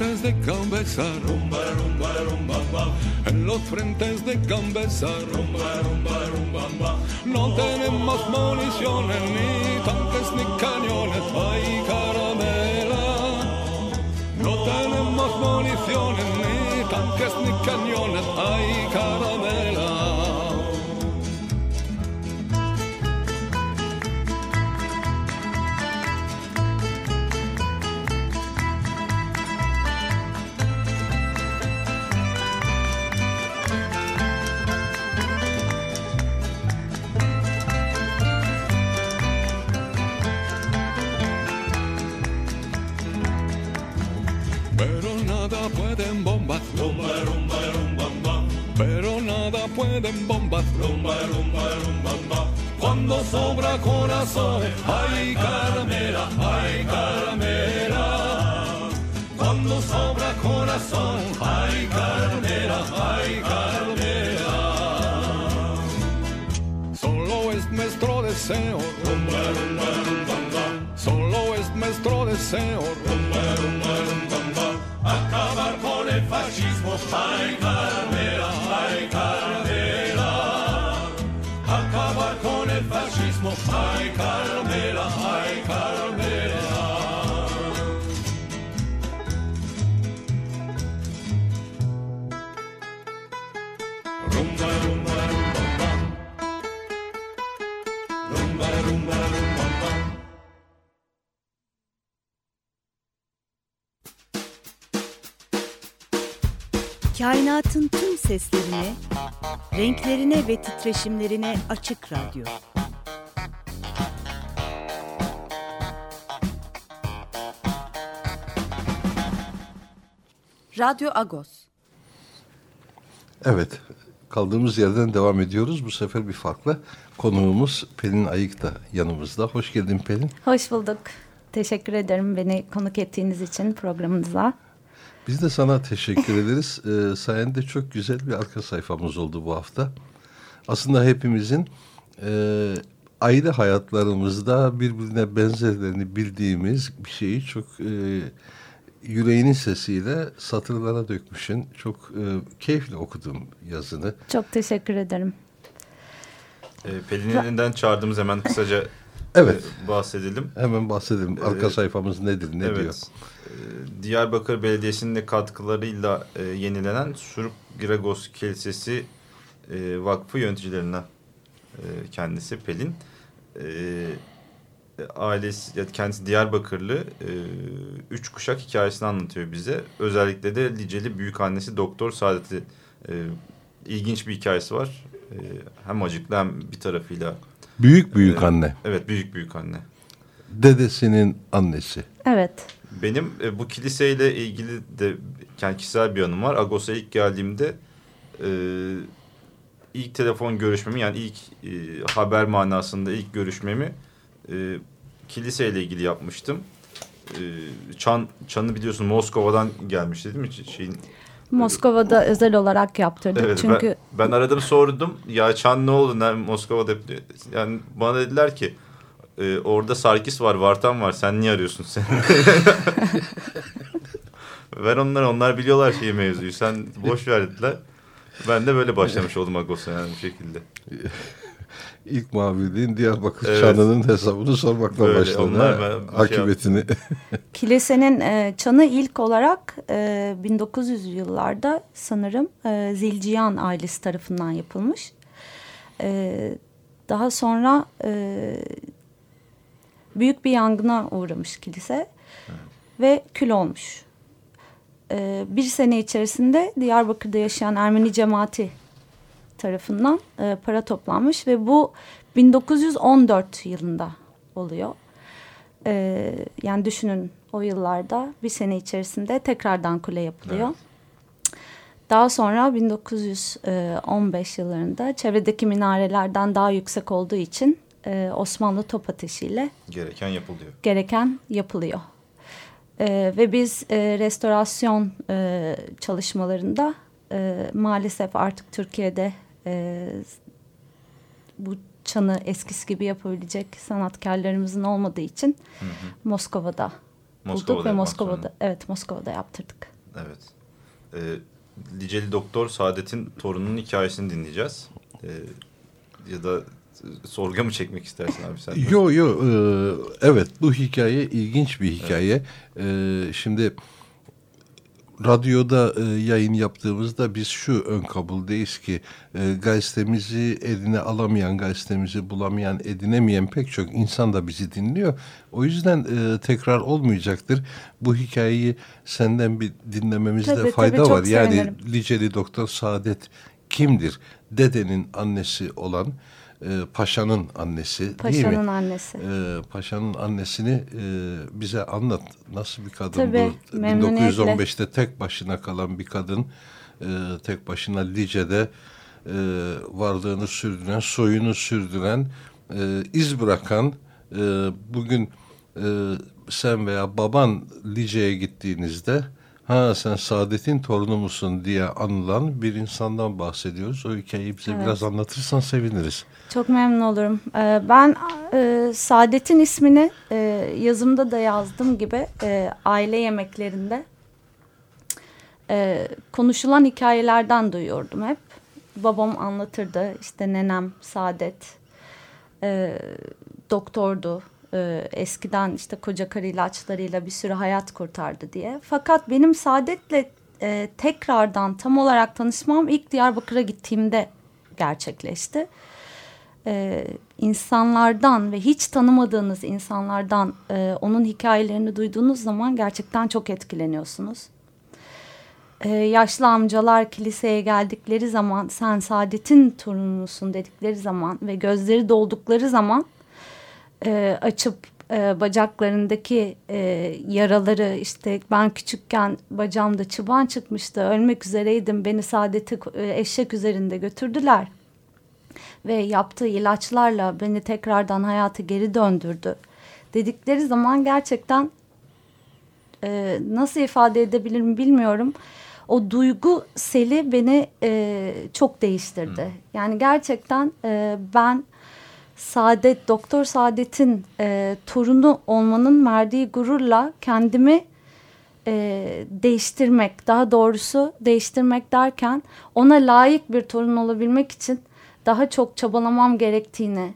G: frentes de Cambesar, en los frentes de Cambesar, no tenemos municiones, ni tanques, ni cañones, hay caramela. No tenemos municiones, ni tanques, ni cañones, hay caramela. Pueden bombas, rumba, rumba, rumba. Cuando sobra corazón, ay caramela, ay caramela. Cuando sobra corazón, ay caramela, ay caramela. Solo es nuestro deseo, rumba, rumba, rumba. Solo es nuestro deseo, rumba, rumba, rumba. Acabar con el fascismo, ay caramela, ay
A: tüm seslerine, renklerine ve titreşimlerine açık radyo. Radyo Agos.
B: Evet, kaldığımız yerden devam ediyoruz. Bu sefer bir farklı. Konuğumuz Pelin Ayık da yanımızda. Hoş geldin Pelin.
H: Hoş bulduk. Teşekkür ederim beni konuk ettiğiniz için programınıza.
B: Biz de sana teşekkür ederiz. (laughs) Ee, sayende çok güzel bir arka sayfamız oldu bu hafta. Aslında hepimizin e, ayrı hayatlarımızda birbirine benzerlerini bildiğimiz bir şeyi çok e, yüreğinin sesiyle satırlara dökmüşsün. Çok e, keyifli okudum yazını.
H: Çok teşekkür ederim.
C: E, Pelin'in elinden çağırdığımız hemen kısaca
B: Evet.
C: bahsedelim.
B: Hemen bahsedelim. Arka
C: Ee,
B: sayfamız nedir, ne
C: evet.
B: diyor?
C: E, Diyarbakır Belediyesi'nin de katkılarıyla e, yenilenen Surp Giragos Kilisesi e, Vakfı yöneticilerinden e, kendisi Pelin. E, ailesi, kendisi Diyarbakırlı. E, üç kuşak hikayesini anlatıyor bize. Özellikle de Liceli büyük annesi Doktor Saadet'i e, ilginç bir hikayesi var. E, hem acıklı hem bir tarafıyla.
B: Büyük büyük anne.
C: Evet büyük büyük anne.
B: Dedesinin annesi.
H: Evet.
C: Benim e, bu kiliseyle ilgili de yani kişisel bir anım var. Agos'a ilk geldiğimde e, ilk telefon görüşmemi yani ilk e, haber manasında ilk görüşmemi e, kiliseyle ilgili yapmıştım. E, Çan, Çan'ı biliyorsun Moskova'dan gelmişti değil mi? Şeyin,
H: Moskova'da özel olarak yaptırdık.
C: evet,
H: Çünkü
C: ben, ben aradım sordum. Ya Çan ne oldu? Ne, Moskova'da yani bana dediler ki e, orada Sarkis var, Vartan var. Sen niye arıyorsun sen? Ver (laughs) onları, onlar biliyorlar şeyi mevzuyu. Sen boş ver dediler. Ben de böyle başlamış oldum Agos'a yani bu şekilde.
B: İlk muhabirliğin Diyarbakır
C: Evet.
B: Çanı'nın hesabını sormakla
C: Böyle,
B: başladı.
C: onlar ben şey
B: Akıbetini. (laughs)
H: kilisenin e, çanı ilk olarak e, 1900 yıllarda sanırım e, Zilciyan ailesi tarafından yapılmış. E, daha sonra e, büyük bir yangına uğramış kilise ve kül olmuş. E, bir sene içerisinde Diyarbakır'da yaşayan Ermeni cemaati tarafından e, para toplanmış ve bu 1914 yılında oluyor. E, yani düşünün o yıllarda bir sene içerisinde tekrardan kule yapılıyor. Daha sonra 1915 yıllarında çevredeki minarelerden daha yüksek olduğu için e, Osmanlı top ateşiyle
C: Gereken yapılıyor.
H: gereken yapılıyor. Ee, ve biz e, restorasyon e, çalışmalarında e, maalesef artık Türkiye'de e, bu çanı eskisi gibi yapabilecek sanatkarlarımızın olmadığı için Moskova'da bulduk
C: Moskova'da
H: ve
C: yapmak
H: Moskova'da
C: zorunda.
H: evet Moskova'da yaptırdık.
C: Evet. E, Liceli Doktor Saadet'in torununun hikayesini dinleyeceğiz. E, ya da e, sorga mı çekmek istersin abi sen?
B: Yo yo e, evet bu hikaye ilginç bir hikaye. E, şimdi radyoda e, yayın yaptığımızda biz şu ön kabuldeyiz ki e, gazetemizi eline alamayan, gazetemizi bulamayan, edinemeyen pek çok insan da bizi dinliyor. O yüzden e, tekrar olmayacaktır. Bu hikayeyi senden bir dinlememizde
H: Tabii,
B: fayda
H: tabii,
B: var. Yani
H: sevinirim.
B: Liceli Doktor Saadet kimdir? Dedenin annesi olan e, Paşa'nın annesi değil mi?
H: Paşa'nın annesi.
B: Ee, Paşa'nın annesini e, bize anlat. Nasıl bir kadın
H: Tabii,
B: bu?
H: memnuniyetle.
B: 1915'te tek başına kalan bir kadın. e, tek başına Lice'de e, varlığını sürdüren, soyunu sürdüren, e, iz bırakan, e, bugün e, sen veya baban Lice'ye gittiğinizde ha sen Saadet'in torunu musun diye anılan bir insandan bahsediyoruz. O hikayeyi bize
H: Evet.
B: biraz anlatırsan seviniriz.
H: Çok memnun olurum. Ee, ben e, Saadet'in ismini e, yazımda da yazdığım gibi e, aile yemeklerinde e, konuşulan hikayelerden duyuyordum hep. Babam anlatırdı işte nenem Saadet doktordu. Eskiden işte koca karı ilaçlarıyla bir sürü hayat kurtardı diye. Fakat benim Saadet'le tekrardan tam olarak tanışmam ilk Diyarbakır'a gittiğimde gerçekleşti e, insanlardan ve hiç tanımadığınız insanlardan e, onun hikayelerini duyduğunuz zaman gerçekten çok etkileniyorsunuz. E, yaşlı amcalar kiliseye geldikleri zaman sen Saadet'in torunusun dedikleri zaman ve gözleri doldukları zaman e, açıp e, bacaklarındaki e, yaraları işte ben küçükken bacağımda çıban çıkmıştı ölmek üzereydim beni Saadet'i e, eşek üzerinde götürdüler ve yaptığı ilaçlarla beni tekrardan hayata geri döndürdü dedikleri zaman gerçekten e, nasıl ifade edebilirim bilmiyorum. O duygu seli beni e, çok değiştirdi. Yani gerçekten e, ben Saadet, Doktor Saadet'in e, torunu olmanın verdiği gururla kendimi e, değiştirmek, daha doğrusu değiştirmek derken ona layık bir torun olabilmek için daha çok çabalamam gerektiğini,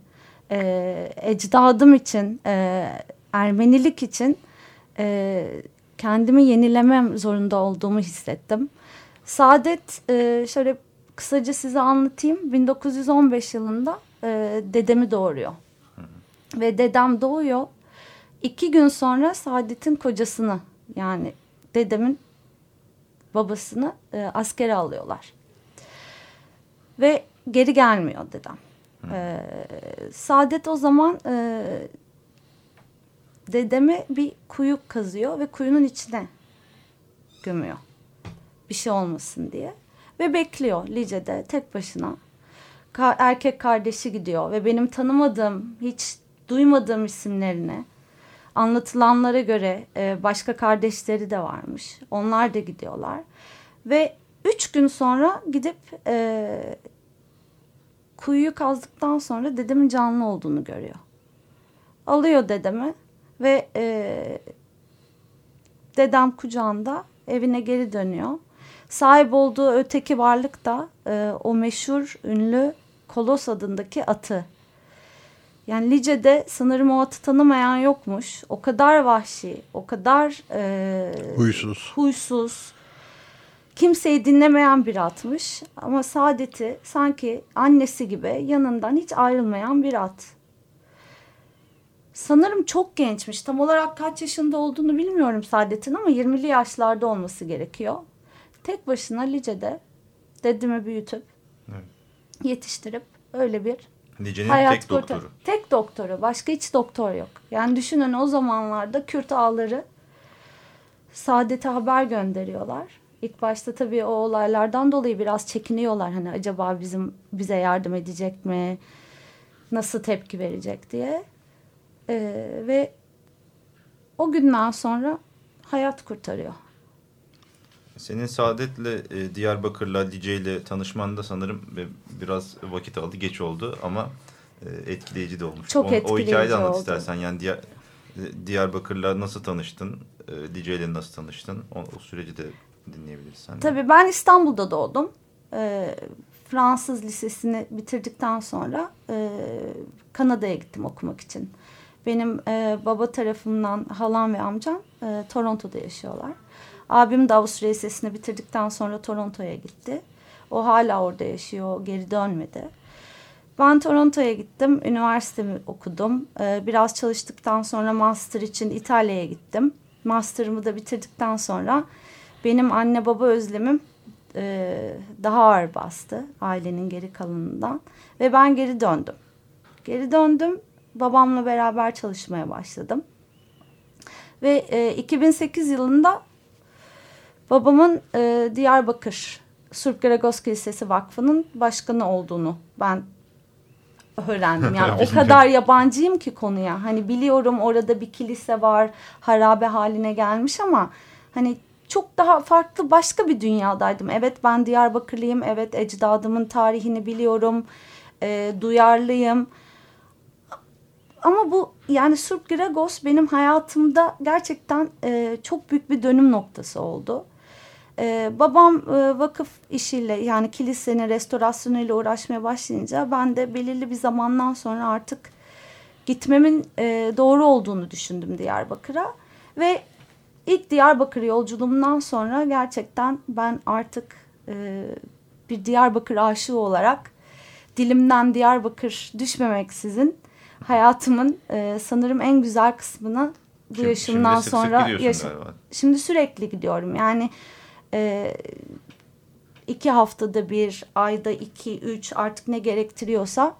H: e, ecdadım için, e, Ermenilik için e, kendimi yenilemem zorunda olduğumu hissettim. Saadet, e, şöyle kısaca size anlatayım. 1915 yılında e, dedemi doğuruyor. Ve dedem doğuyor. İki gün sonra Saadet'in kocasını yani dedemin babasını e, askere alıyorlar. Ve geri gelmiyor dedem. Ee, Saadet o zaman e, dedeme bir kuyu kazıyor ve kuyunun içine gömüyor. Bir şey olmasın diye. Ve bekliyor Lice'de tek başına. Ka- erkek kardeşi gidiyor ve benim tanımadığım, hiç duymadığım isimlerini anlatılanlara göre e, başka kardeşleri de varmış. Onlar da gidiyorlar. Ve üç gün sonra gidip e, kuyuyu kazdıktan sonra dedemin canlı olduğunu görüyor. Alıyor dedemi ve e, dedem kucağında evine geri dönüyor. Sahip olduğu öteki varlık da e, o meşhur ünlü Kolos adındaki atı. Yani Lice'de sanırım o atı tanımayan yokmuş. O kadar vahşi, o kadar e,
B: Huysuz.
H: huysuz, kimseyi dinlemeyen bir atmış. Ama Saadet'i sanki annesi gibi yanından hiç ayrılmayan bir at. Sanırım çok gençmiş. Tam olarak kaç yaşında olduğunu bilmiyorum Saadet'in ama 20'li yaşlarda olması gerekiyor. Tek başına Lice'de dedemi büyütüp yetiştirip öyle bir
C: Lice'nin
H: hayat
C: tek
H: kurtar-
C: doktoru.
H: Tek doktoru. Başka hiç doktor yok. Yani düşünün o zamanlarda Kürt ağları Saadet'e haber gönderiyorlar. İlk başta tabii o olaylardan dolayı biraz çekiniyorlar. Hani acaba bizim bize yardım edecek mi? Nasıl tepki verecek diye. Ee, ve o günden sonra hayat kurtarıyor.
C: Senin Saadet'le e, Diyarbakır'la Lice'yle tanışmanda sanırım e, biraz vakit aldı, geç oldu ama e, etkileyici de olmuş.
H: Çok
C: o, O
H: etkileyici
C: hikayeyi de anlat
H: oldu.
C: istersen. Yani Diyar, Diyarbakır'la nasıl tanıştın? E, Lice'yle nasıl tanıştın? O, o süreci de dinleyebiliriz sen. de.
H: Tabii ben İstanbul'da doğdum. Ee, Fransız lisesini bitirdikten sonra e, Kanada'ya gittim okumak için. Benim e, baba tarafımdan halam ve amcam e, Toronto'da yaşıyorlar. Abim de Avusturya Lisesi'ni bitirdikten sonra Toronto'ya gitti. O hala orada yaşıyor, geri dönmedi. Ben Toronto'ya gittim, üniversitemi okudum. Ee, biraz çalıştıktan sonra master için İtalya'ya gittim. Master'ımı da bitirdikten sonra benim anne baba özlemim e, daha ağır bastı ailenin geri kalanından. Ve ben geri döndüm. Geri döndüm, babamla beraber çalışmaya başladım. Ve e, 2008 yılında babamın e, Diyarbakır Surp Gregos Lisesi Vakfı'nın başkanı olduğunu ben öğrendim. Yani (laughs) o kadar yabancıyım ki konuya. Hani biliyorum orada bir kilise var, harabe haline gelmiş ama hani çok daha farklı başka bir dünyadaydım. Evet ben Diyarbakırlıyım, evet ecdadımın tarihini biliyorum, e, duyarlıyım. Ama bu yani Surp Gregos benim hayatımda gerçekten e, çok büyük bir dönüm noktası oldu. Ee, babam e, vakıf işiyle yani kilisenin restorasyonuyla uğraşmaya başlayınca ben de belirli bir zamandan sonra artık gitmemin e, doğru olduğunu düşündüm Diyarbakır'a. Ve ilk Diyarbakır yolculuğumdan sonra gerçekten ben artık e, bir Diyarbakır aşığı olarak dilimden Diyarbakır düşmemeksizin hayatımın e, sanırım en güzel kısmını bu
I: Şimdi-
H: yaşımdan
I: şimdi sık sık
H: sonra
I: gidiyorsun
H: yaşa-
I: galiba.
H: Şimdi sürekli gidiyorum. Yani e, iki haftada bir, ayda iki, üç artık ne gerektiriyorsa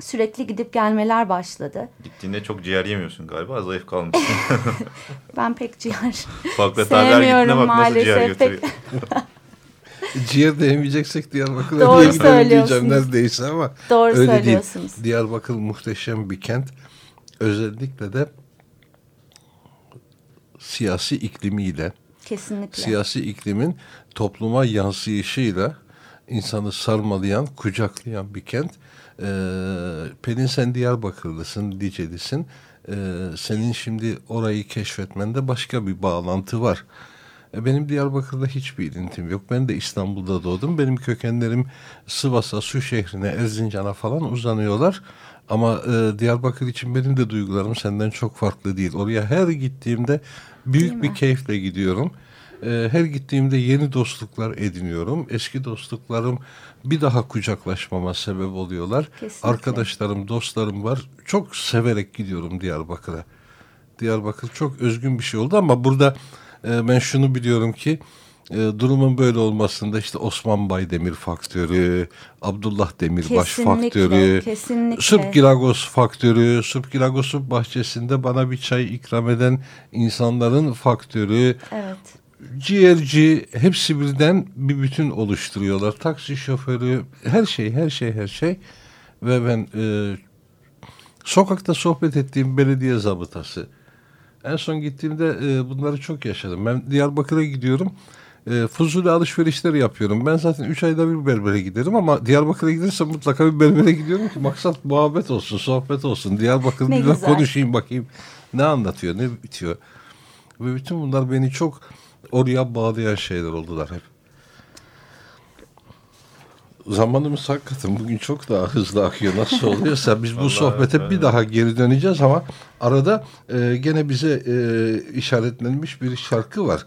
H: sürekli gidip gelmeler başladı.
I: Gittiğinde çok ciğer yemiyorsun galiba. Zayıf kalmışsın. (laughs)
H: Ben pek ciğer (laughs) sevmiyorum
I: bak nasıl ciğer
H: maalesef. Pek. (laughs)
B: Ciğer de yemeyeceksek Diyarbakır'a
H: Doğru
B: niye gidelim diyeceğim
H: söylüyorsunuz.
B: neredeyse ama
H: doğru
B: öyle
H: söylüyorsunuz.
B: değil. Diyarbakır muhteşem bir kent. Özellikle de siyasi iklimiyle,
H: Kesinlikle.
B: siyasi iklimin topluma yansıyışıyla insanı sarmalayan, kucaklayan bir kent. Ee, Pelin sen Diyarbakırlısın, Dicelisin. Ee, senin şimdi orayı keşfetmende başka bir bağlantı var. E, Benim Diyarbakır'da hiçbir ilintim yok. Ben de İstanbul'da doğdum. Benim kökenlerim Sivas'a, Su şehrine, Erzincan'a falan uzanıyorlar. Ama e, Diyarbakır için benim de duygularım senden çok farklı değil. Oraya her gittiğimde büyük bir keyifle gidiyorum. E, her gittiğimde yeni dostluklar ediniyorum. Eski dostluklarım bir daha kucaklaşmama sebep oluyorlar.
H: Kesinlikle.
B: Arkadaşlarım, dostlarım var. Çok severek gidiyorum Diyarbakır'a. Diyarbakır çok özgün bir şey oldu ama burada e, ben şunu biliyorum ki e, durumun böyle olmasında işte Osman Baydemir faktörü, Abdullah Demirbaş
H: Kesinlikle,
B: faktörü,
H: kesinlikle.
B: Sırp Giragos faktörü, Sırp Giragos'un bahçesinde bana bir çay ikram eden insanların faktörü,
H: Evet.
B: Ciğerci hepsi birden bir bütün oluşturuyorlar. Taksi şoförü, her şey, her şey, her şey. Ve ben e, sokakta sohbet ettiğim belediye zabıtası. En son gittiğimde e, bunları çok yaşadım. Ben Diyarbakır'a gidiyorum. E, Fuzuli alışverişleri yapıyorum. Ben zaten üç ayda bir berbere giderim ama Diyarbakır'a gidersem mutlaka bir berbere gidiyorum ki maksat muhabbet olsun, sohbet olsun. Diyarbakır'da konuşayım bakayım ne anlatıyor, ne bitiyor. Ve bütün bunlar beni çok oraya bağlayan şeyler oldular hep. Zamanımız hakikaten bugün çok daha hızlı akıyor. Nasıl oluyorsa biz bu sohbete
I: evet.
B: bir daha geri döneceğiz ama arada e, gene bize e, işaretlenmiş bir şarkı var.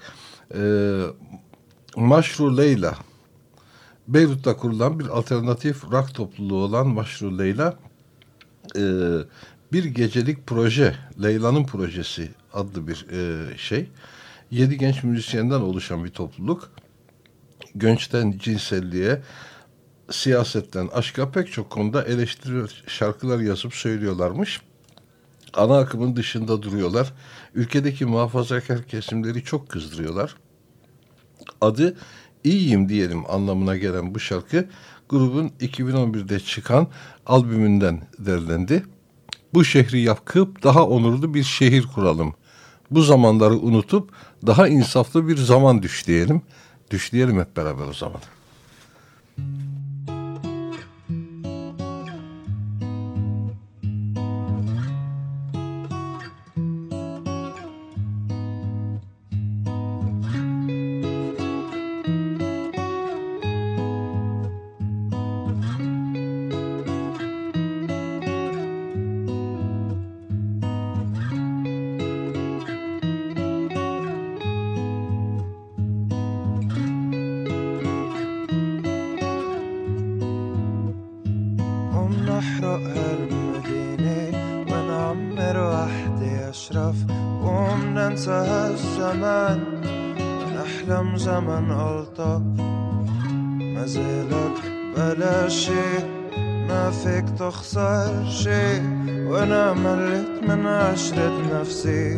B: E, Maşru Leyla. Beyrut'ta kurulan bir alternatif rock topluluğu olan Maşru Leyla e, bir gecelik proje, Leyla'nın projesi adlı bir e, şey. Yedi genç müzisyenden oluşan bir topluluk. Gençten cinselliğe, siyasetten aşka pek çok konuda eleştiri şarkılar yazıp söylüyorlarmış. Ana akımın dışında duruyorlar. Ülkedeki muhafazakar kesimleri çok kızdırıyorlar. Adı İyiyim diyelim anlamına gelen bu şarkı grubun 2011'de çıkan albümünden derlendi. Bu şehri yakıp daha onurlu bir şehir kuralım. Bu zamanları unutup daha insaflı bir zaman düşleyelim. Düşleyelim hep beraber o zaman.
J: أشرف ومننسى هالزمان ونحلم زمن ألطف. ما زالك بلا شي ما فيك تخسر شي وأنا مليت من عشرة نفسي.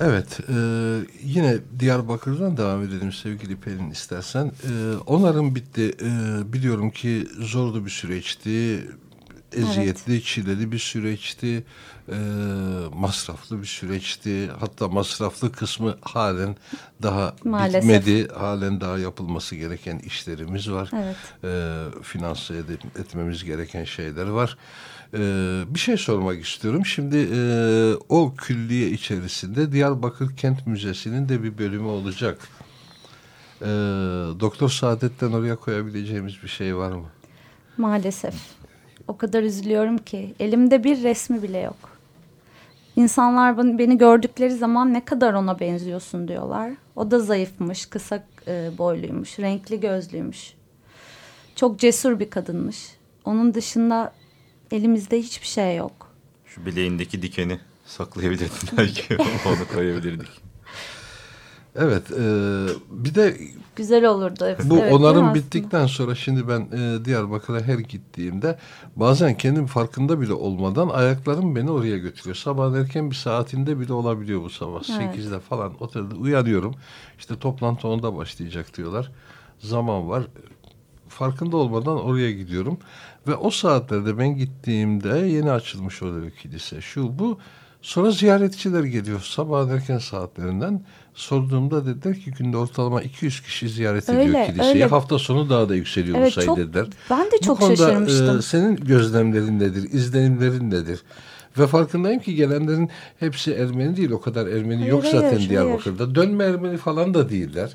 B: Evet, e, yine Diyarbakır'dan devam edelim sevgili Pelin istersen. E, onarım bitti. E, biliyorum ki zorlu bir süreçti. Eziyetli, çileli bir süreçti. E, masraflı bir süreçti. Hatta masraflı kısmı halen daha
H: Maalesef.
B: bitmedi. Halen daha yapılması gereken işlerimiz var.
H: Evet.
B: E, finanse edip- etmemiz gereken şeyler var. Ee, bir şey sormak istiyorum. Şimdi e, o külliye içerisinde Diyarbakır Kent Müzesi'nin de bir bölümü olacak. Ee, Doktor Saadet'ten oraya koyabileceğimiz bir şey var mı?
H: Maalesef. O kadar üzülüyorum ki. Elimde bir resmi bile yok. İnsanlar beni- gördükleri zaman ne kadar ona benziyorsun diyorlar. O da zayıfmış, kısa e, boyluymuş, renkli gözlüymüş. Çok cesur bir kadınmış. Onun dışında elimizde hiçbir şey yok.
C: Şu bileğindeki dikeni saklayabilirdin belki. (laughs) Onu koyabilirdik.
B: Evet, e, bir de
H: Güzel olurdu. Evet,
B: bu
H: evet,
B: onarım bittikten sonra şimdi ben e, Diyarbakır'a her gittiğimde bazen kendim farkında bile olmadan ayaklarım beni oraya götürüyor. Sabah erken bir saatinde bile olabiliyor bu sabah.
H: Evet.
B: 8'de falan otelde uyanıyorum. İşte toplantı onda başlayacak diyorlar. Zaman var. Farkında olmadan oraya gidiyorum. Ve o saatlerde ben gittiğimde yeni açılmış oluyor kilise. Şu bu. Sonra ziyaretçiler geliyor sabah erken saatlerinden. Sorduğumda dediler ki günde ortalama 200 kişi ziyaret ediyor
H: Öyle,
B: kiliseyi.
H: öyle.
B: Hafta sonu daha da yükseliyor
H: Evet,
B: bu sayı
H: çok-
B: dediler.
H: ben de
B: Bu
H: çok
B: konuda,
H: şaşırmıştım.
B: e, senin gözlemlerin nedir, izlenimlerin nedir? Ve farkındayım ki gelenlerin hepsi Ermeni değil. O kadar Ermeni
H: Hayır,
B: yok
H: hayır,
B: zaten
H: hayır.
B: Diyarbakır'da. Dönme Ermeni falan da değiller.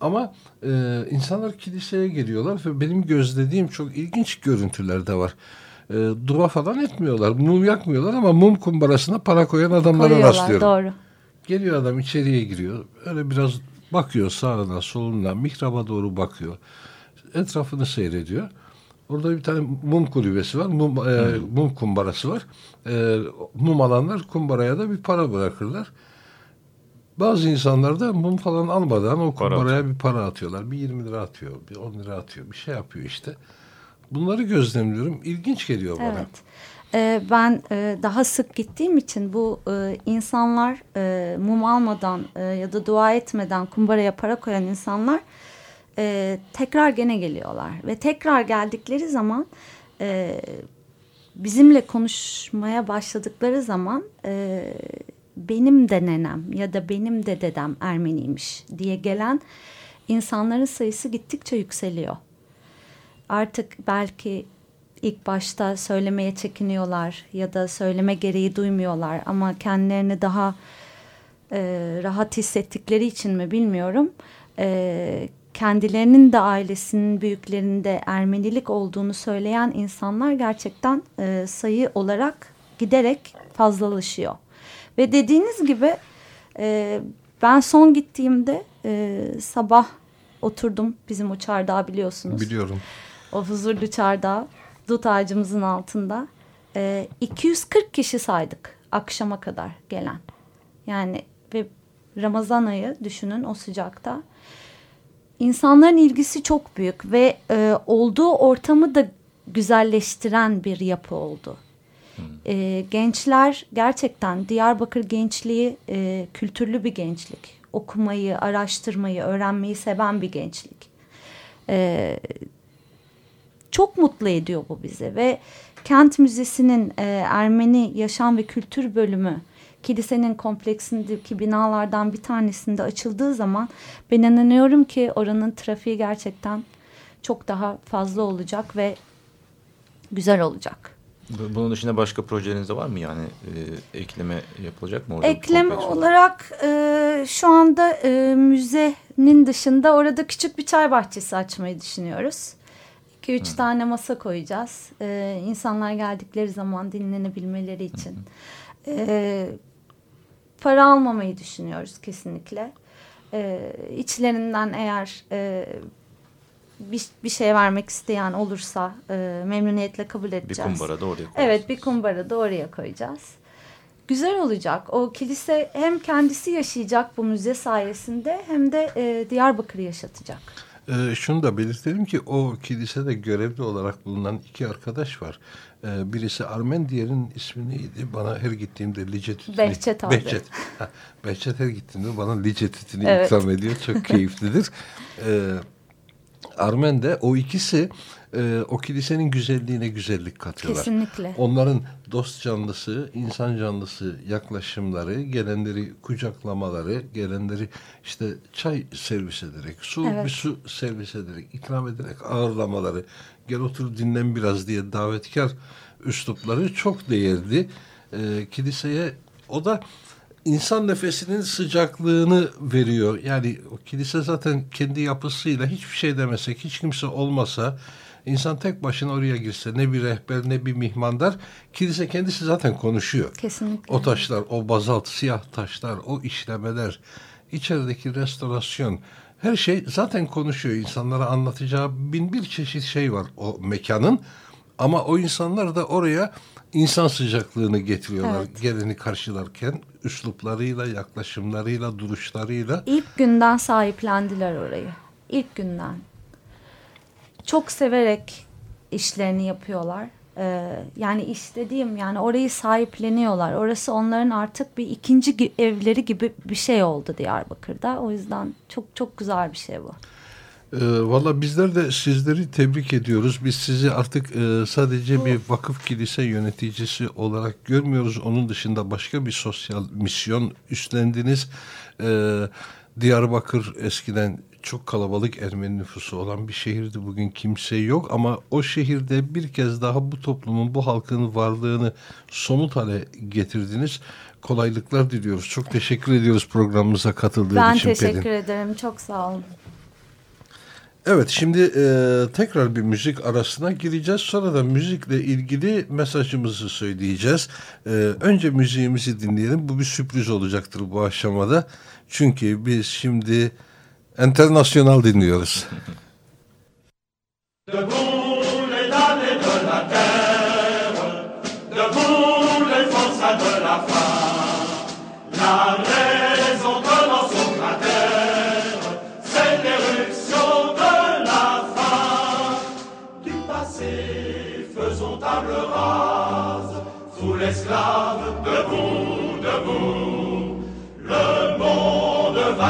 B: Ama e, insanlar kiliseye geliyorlar ve benim gözlediğim çok ilginç görüntüler de var. E, dua falan etmiyorlar. Mum yakmıyorlar ama mum kumbarasına para koyan adamlara
H: Koyuyorlar,
B: rastlıyorum.
H: doğru.
B: Geliyor adam içeriye giriyor. Öyle biraz bakıyor sağına soluna mihraba doğru bakıyor. Etrafını seyrediyor. Orada bir tane mum kulübesi var. Mum, e, mum kumbarası var. E, mum alanlar kumbaraya da bir para bırakırlar. Bazı insanlar da mum falan almadan o
C: Para
B: kumbaraya bir para atıyorlar. Bir 20 lira atıyor, bir 10 lira atıyor. Bir şey yapıyor işte. Bunları gözlemliyorum. İlginç geliyor bana.
H: Evet. Ee, ben e, daha sık gittiğim için bu e, insanlar e, mum almadan ya da dua etmeden kumbaraya para koyan insanlar tekrar gene geliyorlar. Ve tekrar geldikleri zaman bizimle konuşmaya başladıkları zaman benim de nenem ya da benim de dedem Ermeniymiş diye gelen insanların sayısı gittikçe yükseliyor artık belki ilk başta söylemeye çekiniyorlar ya da söyleme gereği duymuyorlar ama kendilerini daha e, rahat hissettikleri için mi bilmiyorum. E, kendilerinin de ailesinin büyüklerinde Ermenilik olduğunu söyleyen insanlar gerçekten e, sayı olarak giderek fazlalaşıyor. Ve dediğiniz gibi e, ben son gittiğimde e, sabah oturdum bizim o çardağı biliyorsunuz
B: Biliyorum.
H: o huzurlu çardağı dut ağacımızın altında e, 240 kişi saydık akşama kadar gelen. Yani ve Ramazan ayı düşünün o sıcakta. İnsanların ilgisi çok büyük ve e, olduğu ortamı da güzelleştiren bir yapı oldu. E, gençler gerçekten Diyarbakır gençliği e, kültürlü bir gençlik. Okumayı, araştırmayı, öğrenmeyi seven bir gençlik. E, çok mutlu ediyor bu bizi ve Kent Müzesi'nin e, Ermeni Yaşam ve Kültür Bölümü kilisenin kompleksindeki binalardan bir tanesinde açıldığı zaman ben inanıyorum ki oranın trafiği gerçekten çok daha fazla olacak ve güzel olacak.
C: Bu- Bunun dışında başka projeleriniz de var mı yani e, ekleme yapılacak mı? orada
H: Ekleme
C: olarak
H: e, şu anda e, müzenin dışında orada küçük bir çay bahçesi açmayı düşünüyoruz. 2-3 tane masa koyacağız. E, insanlar geldikleri zaman dinlenebilmeleri için. E, para almamayı düşünüyoruz kesinlikle. E, içlerinden eğer e, bir, bir şey vermek isteyen olursa e, memnuniyetle kabul
C: Bir
H: edeceğiz.
C: kumbara da oraya koyarsınız.
H: Evet bir kumbara da oraya koyacağız. Güzel olacak. O kilise hem kendisi yaşayacak bu müze sayesinde hem de e, Diyarbakır'ı yaşatacak.
B: Ee, şunu da belirtelim ki o kilisede görevli olarak bulunan iki arkadaş var. Ee, birisi Armen, diğerinin ismi neydi? Bana her gittiğimde Licetüt'ünü...
H: Behçet abi.
B: Behçet. Ha, Behçet her gittiğimde bana Licetüt'ünü
H: Evet.
B: ikram ediyor. Çok keyiflidir. Ee, Armen de o ikisi e, o kilisenin güzelliğine güzellik katıyorlar.
H: Kesinlikle.
B: Onların dost canlısı, insan canlısı yaklaşımları, gelenleri kucaklamaları, gelenleri işte çay servis ederek, soğuk
H: Evet.
B: bir su servis ederek, ikram ederek ağırlamaları, gel otur dinlen biraz diye davetkar üslupları çok değerli. Ee, kiliseye o da insan nefesinin sıcaklığını veriyor. Yani o kilise zaten kendi yapısıyla hiçbir şey demesek, hiç kimse olmasa, insan tek başına oraya girse ne bir rehber ne bir mihmandar, kilise kendisi zaten konuşuyor.
H: Kesinlikle.
B: O taşlar, o bazalt, siyah taşlar, o işlemeler, içerideki restorasyon, her şey zaten konuşuyor. İnsanlara anlatacağı bin bir çeşit şey var o mekanın. Ama o insanlar da oraya insan sıcaklığını getiriyorlar.
H: Evet.
B: Geleni karşılarken üsluplarıyla, yaklaşımlarıyla, duruşlarıyla.
H: İlk günden sahiplendiler orayı. İlk günden. Çok severek işlerini yapıyorlar. Ee, yani iş dediğim yani orayı sahipleniyorlar. Orası onların artık bir ikinci evleri gibi bir şey oldu Diyarbakır'da. O yüzden çok çok güzel bir şey bu.
B: Ee, Valla bizler de sizleri tebrik ediyoruz. Biz sizi artık e, sadece bir vakıf kilise yöneticisi olarak görmüyoruz. Onun dışında başka bir sosyal misyon üstlendiniz. Ee, Diyarbakır eskiden çok kalabalık Ermeni nüfusu olan bir şehirdi. Bugün kimse yok ama o şehirde bir kez daha bu toplumun, bu halkın varlığını somut hale getirdiniz. Kolaylıklar diliyoruz. Çok teşekkür ediyoruz programımıza katıldığın
H: Ben
B: için
H: teşekkür
B: Pelin.
H: ederim. Çok sağ olun.
B: Evet şimdi e, tekrar bir müzik arasına gireceğiz. Sonra da müzikle ilgili mesajımızı söyleyeceğiz. E, önce müziğimizi dinleyelim. Bu bir sürpriz olacaktır bu aşamada. Çünkü biz şimdi internasyonal dinliyoruz.
D: Debout les dames
K: la terre, debout les forçats de la faim. La raison commence au cratère, c'est l'éruption de la faim. Du passé, faisons table rase, foule esclave,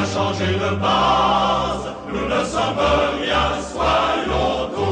K: changer de base, nous ne sommes rien, soyons tous.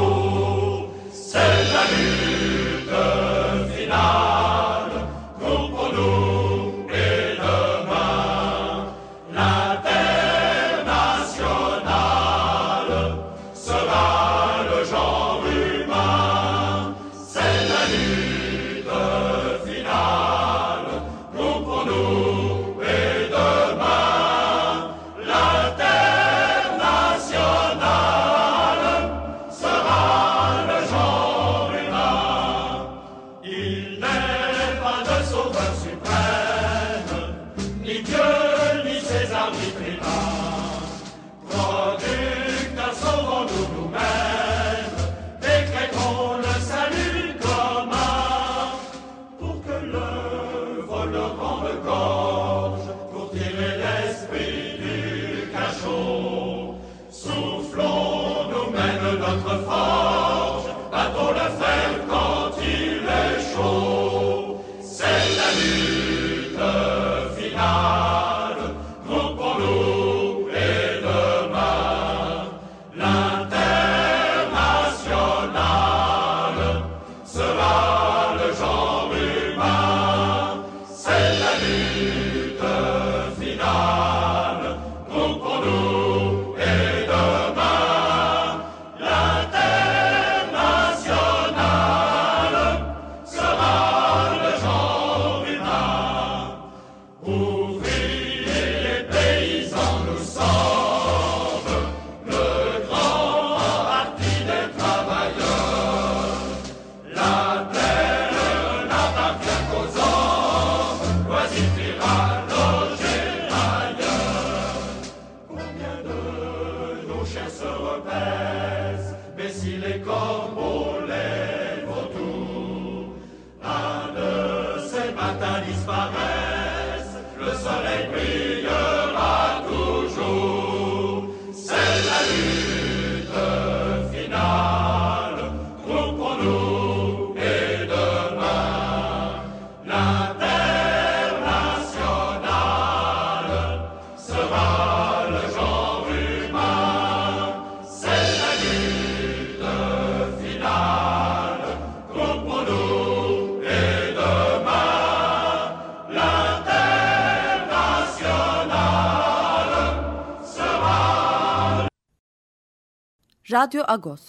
A: Radyo Agos.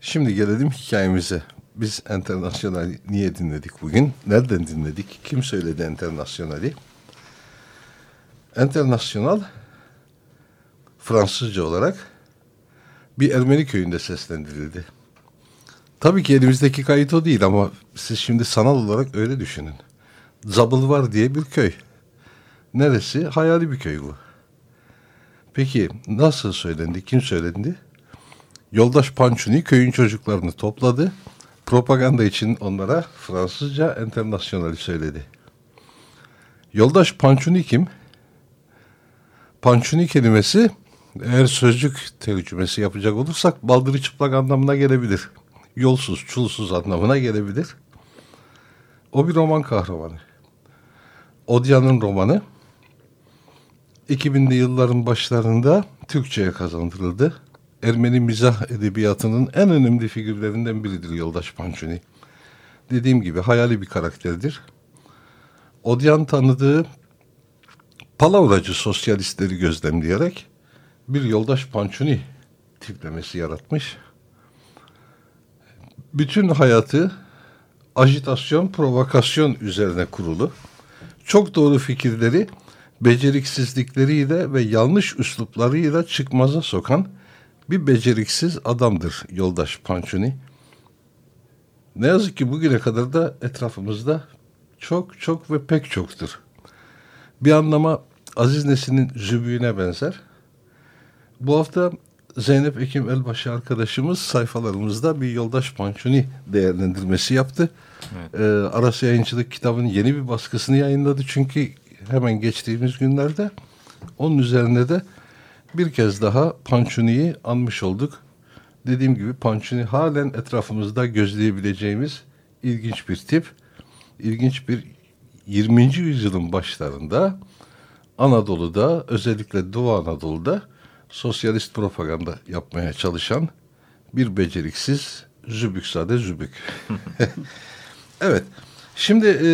B: Şimdi gelelim hikayemize. Biz Enternasyonel niye dinledik bugün? Nereden dinledik? Kim söyledi Enternasyonel'i? Enternasyonel Fransızca olarak bir Ermeni köyünde seslendirildi. Tabii ki elimizdeki kayıt o değil ama siz şimdi sanal olarak öyle düşünün. Zabılvar diye bir köy. Neresi? Hayali bir köy bu. Peki nasıl söylendi? Kim söylendi? Yoldaş Pançuni köyün çocuklarını topladı. Propaganda için onlara Fransızca Enternasyonali söyledi. Yoldaş Pançuni kim? Pançuni kelimesi eğer sözcük tercümesi yapacak olursak baldırı çıplak anlamına gelebilir. Yolsuz, çulsuz anlamına gelebilir. O bir roman kahramanı. Odya'nın romanı 2000'li yılların başlarında Türkçe'ye kazandırıldı. Ermeni mizah edebiyatının en önemli figürlerinden biridir Yoldaş Pançuni. Dediğim gibi hayali bir karakterdir. Odyan tanıdığı palavracı sosyalistleri gözlemleyerek bir Yoldaş Pançuni tiplemesi yaratmış. Bütün hayatı ajitasyon, provokasyon üzerine kurulu. Çok doğru fikirleri beceriksizlikleriyle ve yanlış üsluplarıyla çıkmaza sokan bir beceriksiz adamdır yoldaş Pançuni. Ne yazık ki bugüne kadar da etrafımızda çok çok ve pek çoktur. Bir anlama Aziz Nesin'in zübüğüne benzer. Bu hafta Zeynep Ekim Elbaşı arkadaşımız sayfalarımızda bir yoldaş pançoni değerlendirmesi yaptı.
C: Evet.
B: Ee, Arası Yayıncılık kitabının yeni bir baskısını yayınladı. Çünkü hemen geçtiğimiz günlerde onun üzerine de bir kez daha Pançuni'yi anmış olduk. Dediğim gibi Pançuni halen etrafımızda gözleyebileceğimiz ilginç bir tip. İlginç bir 20. yüzyılın başlarında Anadolu'da özellikle Doğu Anadolu'da sosyalist propaganda yapmaya çalışan bir beceriksiz Zübüksade Zübük. (laughs) evet. Şimdi e,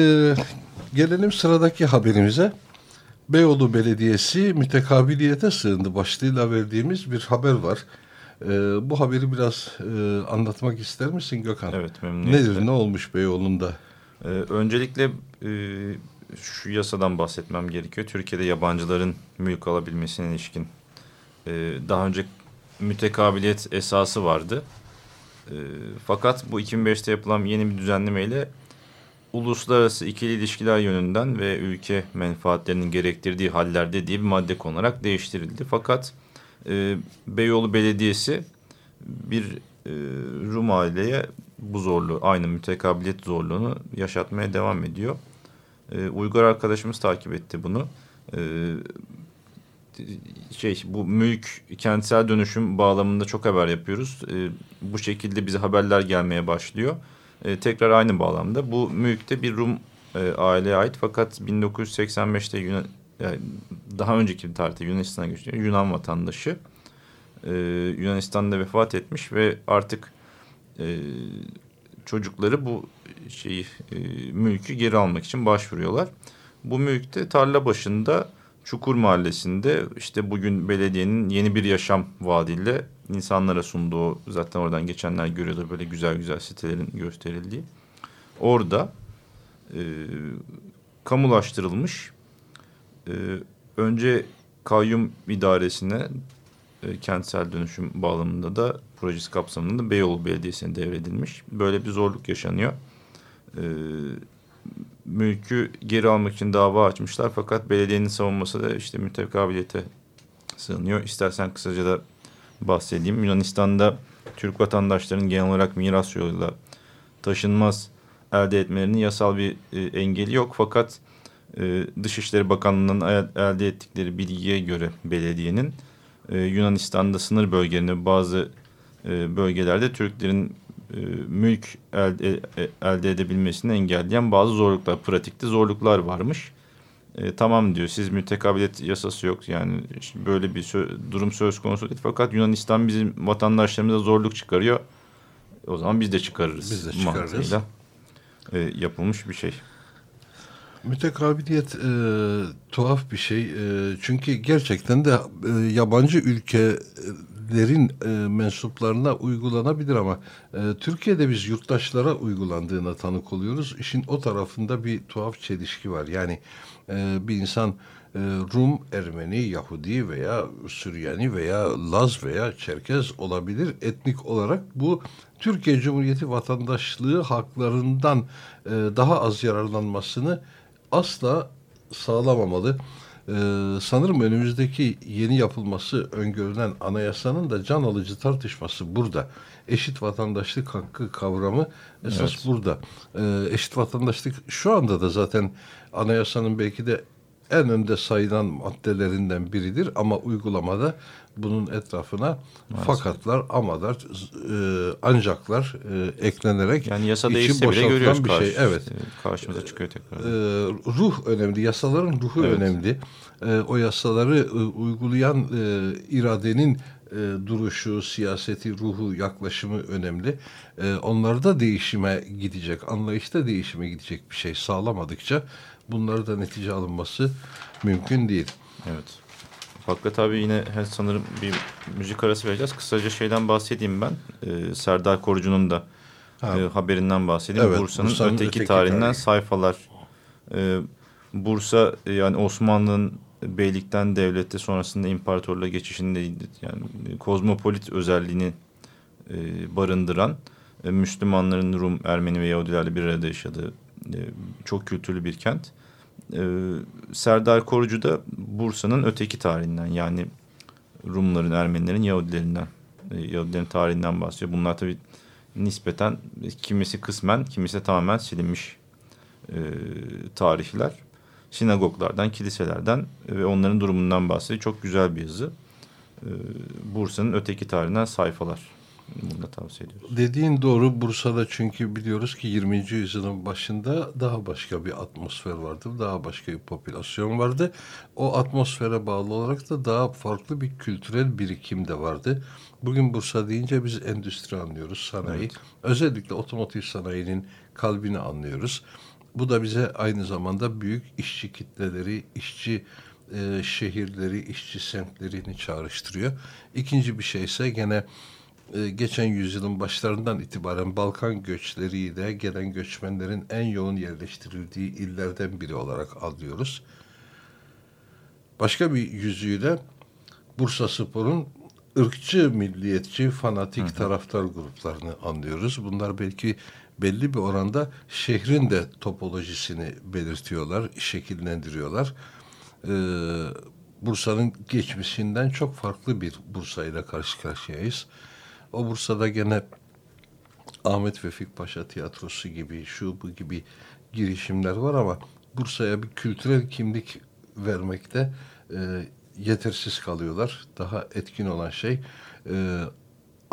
B: gelelim sıradaki haberimize. Beyoğlu Belediyesi mütekabiliyete sığındı başlığıyla verdiğimiz bir haber var. E, bu haberi biraz e, anlatmak ister misin Gökhan?
C: Evet memnuniyetle.
B: Nedir ne olmuş Beyoğlu'nda?
C: Ee, öncelikle e, şu yasadan bahsetmem gerekiyor. Türkiye'de yabancıların mülk alabilmesine ilişkin e, daha önce mütekabiliyet esası vardı. E, fakat bu 2005'te yapılan yeni bir düzenlemeyle uluslararası ikili ilişkiler yönünden ve ülke menfaatlerinin gerektirdiği hallerde diye bir madde konularak değiştirildi. Fakat e, Beyoğlu Belediyesi bir e, Rum aileye bu zorluğu, aynı mütekabiliyet zorluğunu yaşatmaya devam ediyor. E, Uygar arkadaşımız takip etti bunu. E, şey bu mülk kentsel dönüşüm bağlamında çok haber yapıyoruz. E, bu şekilde bize haberler gelmeye başlıyor. E, tekrar aynı bağlamda. Bu mülkte bir Rum e, aileye ait fakat 1985'te Yunan, yani daha önceki bir tarihte Yunanistan'a göçüyor. Yunan vatandaşı. E, Yunanistan'da vefat etmiş ve artık e, çocukları bu şeyi e, mülkü geri almak için başvuruyorlar. Bu mülkte tarla başında Çukur Mahallesi'nde işte bugün belediyenin yeni bir yaşam vaadiyle insanlara sunduğu zaten oradan geçenler görüyordu böyle güzel güzel sitelerin gösterildiği. Orada e, kamulaştırılmış e, önce kayyum idaresine e, kentsel dönüşüm bağlamında da projesi kapsamında Beyoğlu Belediyesi'ne devredilmiş. Böyle bir zorluk yaşanıyor. E, mülkü geri almak için dava açmışlar fakat belediyenin savunması da işte mütekabiliyete sığınıyor. İstersen kısaca da bahsedeyim. Yunanistan'da Türk vatandaşlarının genel olarak miras yoluyla taşınmaz elde etmelerinin yasal bir e, engeli yok. Fakat e, Dışişleri Bakanlığı'nın elde ettikleri bilgiye göre belediyenin e, Yunanistan'da sınır bölgelerinde bazı e, bölgelerde Türklerin e, mülk elde, e, elde edebilmesini engelleyen bazı zorluklar, pratikte zorluklar varmış. E, tamam diyor siz mütekabiliyet yasası yok yani işte böyle bir sö durum söz konusu değil. Fakat Yunanistan bizim vatandaşlarımıza zorluk çıkarıyor. O zaman biz de çıkarırız.
B: Biz de çıkarırız.
C: E, yapılmış bir şey.
B: Mütekabiliyet e, tuhaf bir şey. E, çünkü gerçekten de e, yabancı ülkelerin e, mensuplarına uygulanabilir ama e, Türkiye'de biz yurttaşlara uygulandığına tanık oluyoruz. İşin o tarafında bir tuhaf çelişki var. Yani e, bir insan e, Rum, Ermeni, Yahudi veya Süryani veya Laz veya Çerkez olabilir. Etnik olarak bu Türkiye Cumhuriyeti vatandaşlığı haklarından e, daha az yararlanmasını asla sağlamamalı. Ee, sanırım önümüzdeki yeni yapılması öngörülen anayasanın da can alıcı tartışması burada. Eşit vatandaşlık hakkı kavramı esas
C: Evet.
B: burada. Ee, eşit vatandaşlık şu anda da zaten anayasanın belki de en önde sayılan maddelerinden biridir ama uygulamada bunun etrafına fakatlar, amalar, e, ancaklar e, eklenerek
C: Yani yasa değişse bile görüyoruz
B: bir
C: karşı,
B: şey. Evet.
C: e, karşımıza çıkıyor tekrar.
B: Ee, ruh önemli, yasaların ruhu
C: Evet.
B: önemli. Ee, o yasaları e, uygulayan e, iradenin e, duruşu, siyaseti, ruhu, yaklaşımı önemli. E, onlarda değişime gidecek, anlayışta değişime gidecek bir şey sağlamadıkça bunları da netice alınması mümkün değil.
C: Evet. Fakat abi yine sanırım bir müzik arası vereceğiz. Kısaca şeyden bahsedeyim ben. Ee, Serdar Korucu'nun da
B: Ha.
C: e, haberinden bahsedeyim.
B: Evet,
C: Bursa'nın
B: Bursa'nın
C: öteki,
B: öteki
C: tarihinden
B: tarihi.
C: sayfalar. Ee, Bursa e, yani Osmanlı'nın beylikten devlette sonrasında imparatorluğa geçişinde yani kozmopolit özelliğini e, barındıran e, Müslümanların Rum, Ermeni ve Yahudilerle bir arada yaşadığı e, çok kültürlü bir kent. E, Serdar Korucu da Bursa'nın öteki tarihinden yani Rumların, Ermenilerin, Yahudilerinden, e, Yahudilerin tarihinden bahsediyor. Bunlar tabii nispeten kimisi kısmen, kimisi tamamen silinmiş e, tarihler. Sinagoglardan, kiliselerden ve onların durumundan bahsediyor. Çok güzel bir yazı. E, Bursa'nın öteki tarihinden sayfalar. Bunu da tavsiye ediyoruz.
B: Dediğin doğru Bursa'da çünkü biliyoruz ki 20. yüzyılın başında daha başka bir atmosfer vardı. Daha başka bir popülasyon vardı. O atmosfere bağlı olarak da daha farklı bir kültürel birikim de vardı. Bugün Bursa deyince biz endüstri anlıyoruz, sanayi.
C: Evet.
B: Özellikle otomotiv sanayinin kalbini anlıyoruz. Bu da bize aynı zamanda büyük işçi kitleleri, işçi e, şehirleri, işçi semtlerini çağrıştırıyor. İkinci bir şey ise gene e, geçen yüzyılın başlarından itibaren Balkan göçleriyle gelen göçmenlerin en yoğun yerleştirildiği illerden biri olarak alıyoruz. Başka bir yüzüyle Bursa Spor'un ırkçı, milliyetçi, fanatik taraftar gruplarını anlıyoruz. Bunlar belki belli bir oranda şehrin de topolojisini belirtiyorlar, şekillendiriyorlar. Ee, Bursa'nın geçmişinden çok farklı bir Bursa ile karşı karşıyayız. O Bursa'da gene Ahmet Vefik Paşa Tiyatrosu gibi, şu bu gibi girişimler var ama Bursa'ya bir kültürel kimlik vermekte e, yetersiz kalıyorlar. Daha etkin olan şey e,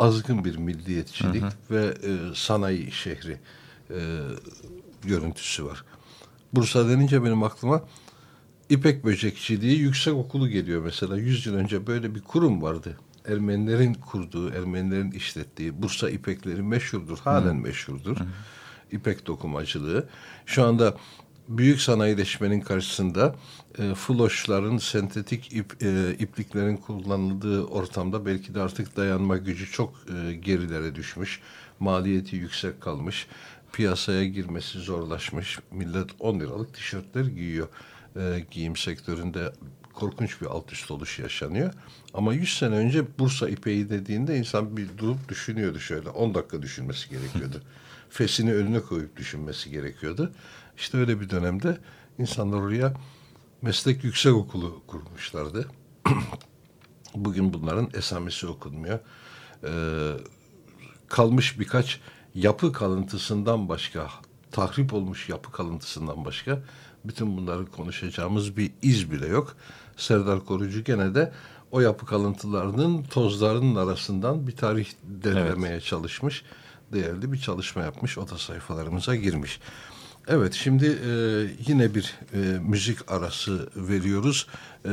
B: azgın bir milliyetçilik
C: Hı hı.
B: ve e, sanayi şehri e, görüntüsü var. Bursa denince benim aklıma İpek Böcekçiliği Yüksek Okulu geliyor mesela. 100 yıl önce böyle bir kurum vardı. Ermenilerin kurduğu, Ermenilerin işlettiği Bursa İpekleri meşhurdur. Halen meşhurdur. İpek dokumacılığı. Şu anda büyük sanayileşmenin karşısında e, floşların, sentetik ip, e, ipliklerin kullanıldığı ortamda belki de artık dayanma gücü çok e, gerilere düşmüş. Maliyeti yüksek kalmış. Piyasaya girmesi zorlaşmış. Millet 10 liralık tişörtler giyiyor. E, giyim sektöründe korkunç bir alt üst oluş yaşanıyor. Ama 100 sene önce Bursa ipeği dediğinde insan bir durup düşünüyordu şöyle. 10 dakika düşünmesi gerekiyordu. (laughs) Fesini önüne koyup düşünmesi gerekiyordu. İşte öyle bir dönemde insanlar oraya meslek yüksek okulu kurmuşlardı. (clears throat) Bugün bunların esamesi okunmuyor. Ee, kalmış birkaç yapı kalıntısından başka, tahrip olmuş yapı kalıntısından başka bütün bunları konuşacağımız bir iz bile yok. Serdar Korucu gene de o yapı kalıntılarının tozlarının arasından bir tarih derlemeye çalışmış. Değerli bir çalışma yapmış. O da sayfalarımıza girmiş. Evet şimdi e, yine bir e, müzik arası veriyoruz. E,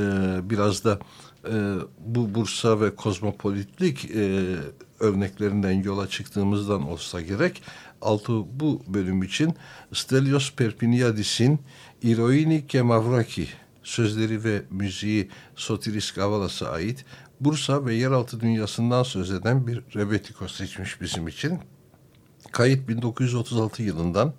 B: biraz da e, bu Bursa ve kozmopolitlik e, örneklerinden yola çıktığımızdan olsa gerek. Altı bu bölüm için Stelios Perpiniadis'in İroini ke Mavraki sözleri ve müziği Sotiris Gavalas'a ait Bursa ve yeraltı dünyasından söz eden bir rebetiko seçmiş bizim için. Kayıt 1936 yılından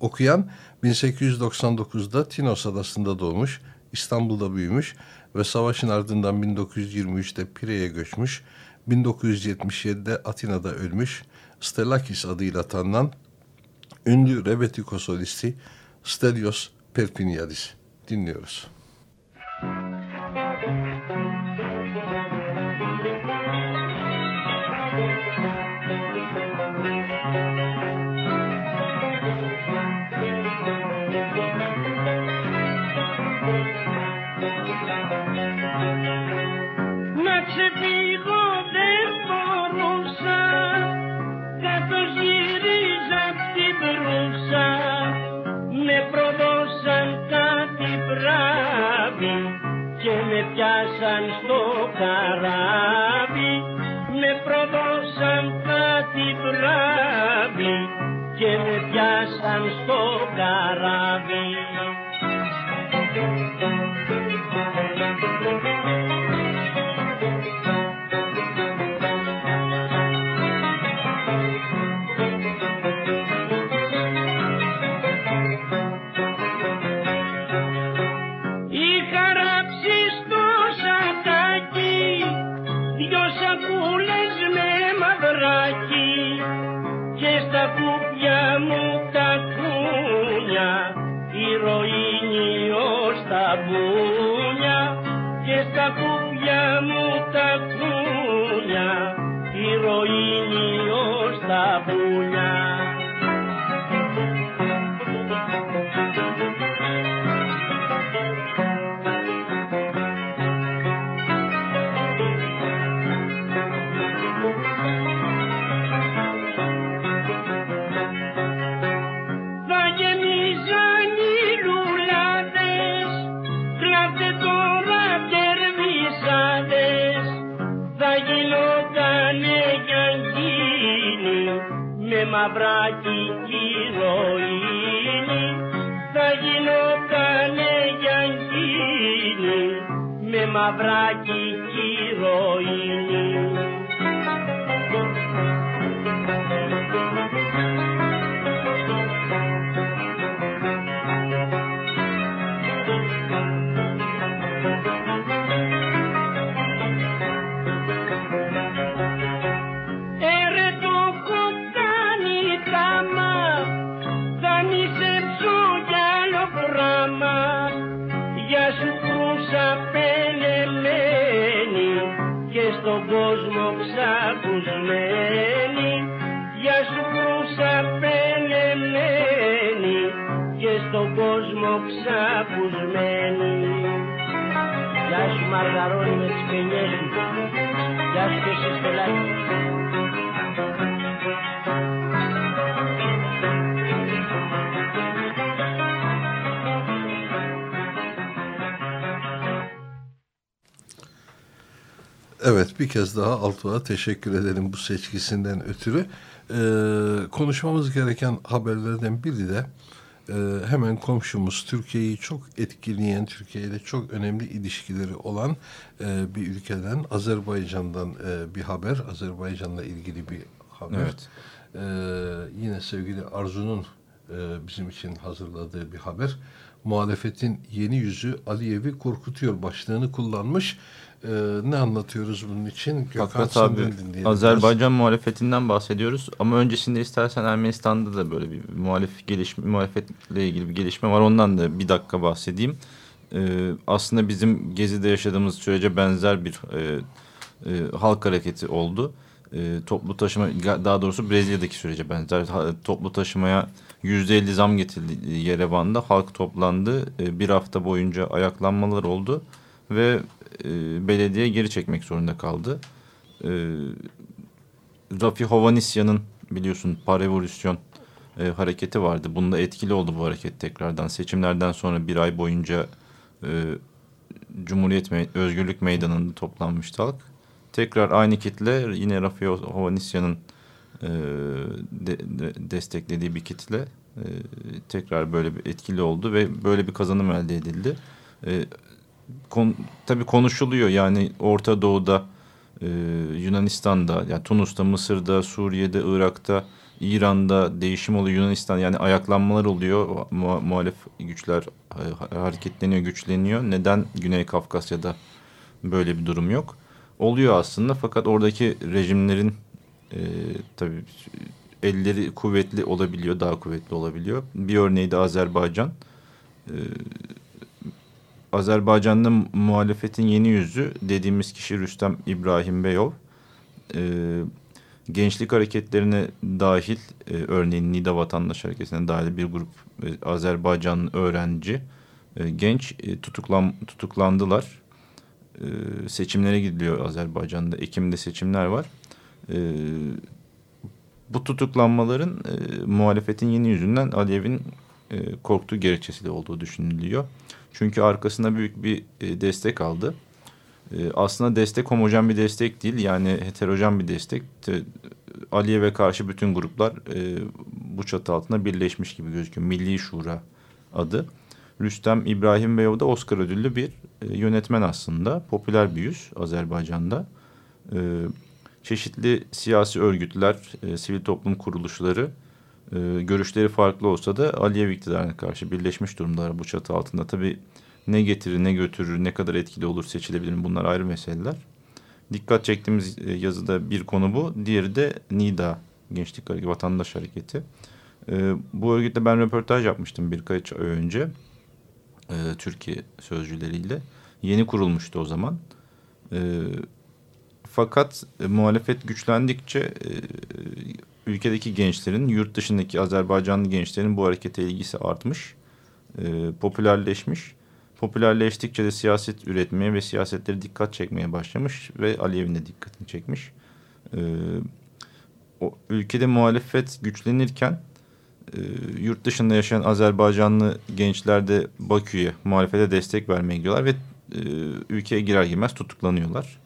B: okuyan 1899'da Tinos adasında doğmuş, İstanbul'da büyümüş ve savaşın ardından 1923'te Pire'ye göçmüş, 1977'de Atina'da ölmüş, Stelakis adıyla tanınan ünlü rebetiko solisti Stelios Perpiniadis dinliyoruz.
E: πιάσαν στο καράβι habrá здоровьем и спинелем. Я спешу стрелять.
B: Evet bir kez daha Altuğ'a teşekkür edelim bu seçkisinden ötürü. Ee, konuşmamız gereken haberlerden biri de e, hemen komşumuz Türkiye'yi çok etkileyen, Türkiye ile çok önemli ilişkileri olan e, bir ülkeden Azerbaycan'dan e, bir haber. Azerbaycan'la ilgili bir haber.
C: Evet.
B: Ee, yine sevgili Arzu'nun e, bizim için hazırladığı bir haber. Muhalefetin yeni yüzü Aliyev'i korkutuyor başlığını kullanmış. Ee, ne anlatıyoruz bunun için? Gökhan senden dinleyelim biraz.
C: Azerbaycan muhalefetinden bahsediyoruz ama öncesinde istersen Ermenistan'da da böyle bir muhalif gelişme, muhalefetle ilgili bir gelişme var. Ondan da bir dakika bahsedeyim. Ee, aslında bizim Gezi'de yaşadığımız sürece benzer bir e, e, halk hareketi oldu. E, toplu taşıma daha doğrusu Brezilya'daki sürece benzer. Toplu taşımaya yüzde elli zam getirildi Yerevan'da. Halk toplandı. E, bir hafta boyunca ayaklanmalar oldu ve e, belediye geri çekmek zorunda kaldı. E, Rafi Hovanisyan'ın biliyorsun parevolüsyon e, hareketi vardı. Bunda etkili oldu bu hareket tekrardan. Seçimlerden sonra bir ay boyunca e, Cumhuriyet Me Özgürlük Meydanı'nda toplanmıştı halk. Tekrar aynı kitle yine Rafi Hovanisyan'ın e, de, de, desteklediği bir kitle e, tekrar böyle bir etkili oldu ve böyle bir kazanım elde edildi. E, kon, tabii konuşuluyor yani Orta Doğu'da, e, Yunanistan'da, yani Tunus'ta, Mısır'da, Suriye'de, Irak'ta, İran'da değişim oluyor. Yunanistan yani ayaklanmalar oluyor. Mu muhalef güçler e, hareketleniyor, güçleniyor. Neden Güney Kafkasya'da böyle bir durum yok? Oluyor aslında fakat oradaki rejimlerin e, tabii elleri kuvvetli olabiliyor, daha kuvvetli olabiliyor. Bir örneği de Azerbaycan. E, Azerbaycan'da muhalefetin yeni yüzü dediğimiz kişi Rüstem İbrahim Beyov. E, gençlik hareketlerine dahil, e, örneğin Nida Vatandaş Hareketi'ne dahil bir grup e, Azerbaycan öğrenci, e, genç e, tutuklan, tutuklandılar. E, seçimlere gidiliyor Azerbaycan'da. Ekim'de seçimler var. E, bu tutuklanmaların e, muhalefetin yeni yüzünden Aliyev'in e, korktuğu gerekçesiyle olduğu düşünülüyor. Çünkü arkasında büyük bir e, destek aldı. E, aslında destek homojen bir destek değil. Yani heterojen bir destek. E, Aliyev'e karşı bütün gruplar e, bu çatı altında birleşmiş gibi gözüküyor. Milli Şura adı. Rüstem İbrahim Beyov da Oscar ödüllü bir e, yönetmen aslında. Popüler bir yüz Azerbaycan'da. E, çeşitli siyasi örgütler, e, sivil toplum kuruluşları e, görüşleri farklı olsa da Aliyev iktidarına karşı birleşmiş durumdalar bu çatı altında. Tabii ne getirir, ne götürür, ne kadar etkili olur seçilebilir mi bunlar ayrı meseleler. Dikkat çektiğimiz e, yazıda bir konu bu. Diğeri de NİDA, Gençlik Hareketi, Vatandaş Hareketi. E, bu örgütle ben röportaj yapmıştım birkaç ay önce. E, Türkiye sözcüleriyle. Yeni kurulmuştu o zaman. E, fakat e, muhalefet güçlendikçe e, ülkedeki gençlerin, yurt dışındaki Azerbaycanlı gençlerin bu harekete ilgisi artmış, e, popülerleşmiş. Popülerleştikçe de siyaset üretmeye ve siyasetleri dikkat çekmeye başlamış ve Aliyev'in de dikkatini çekmiş. E, o, ülkede muhalefet güçlenirken e, yurt dışında yaşayan Azerbaycanlı gençler de Bakü'ye muhalefete destek vermeye gidiyorlar ve e, ülkeye girer girmez tutuklanıyorlar.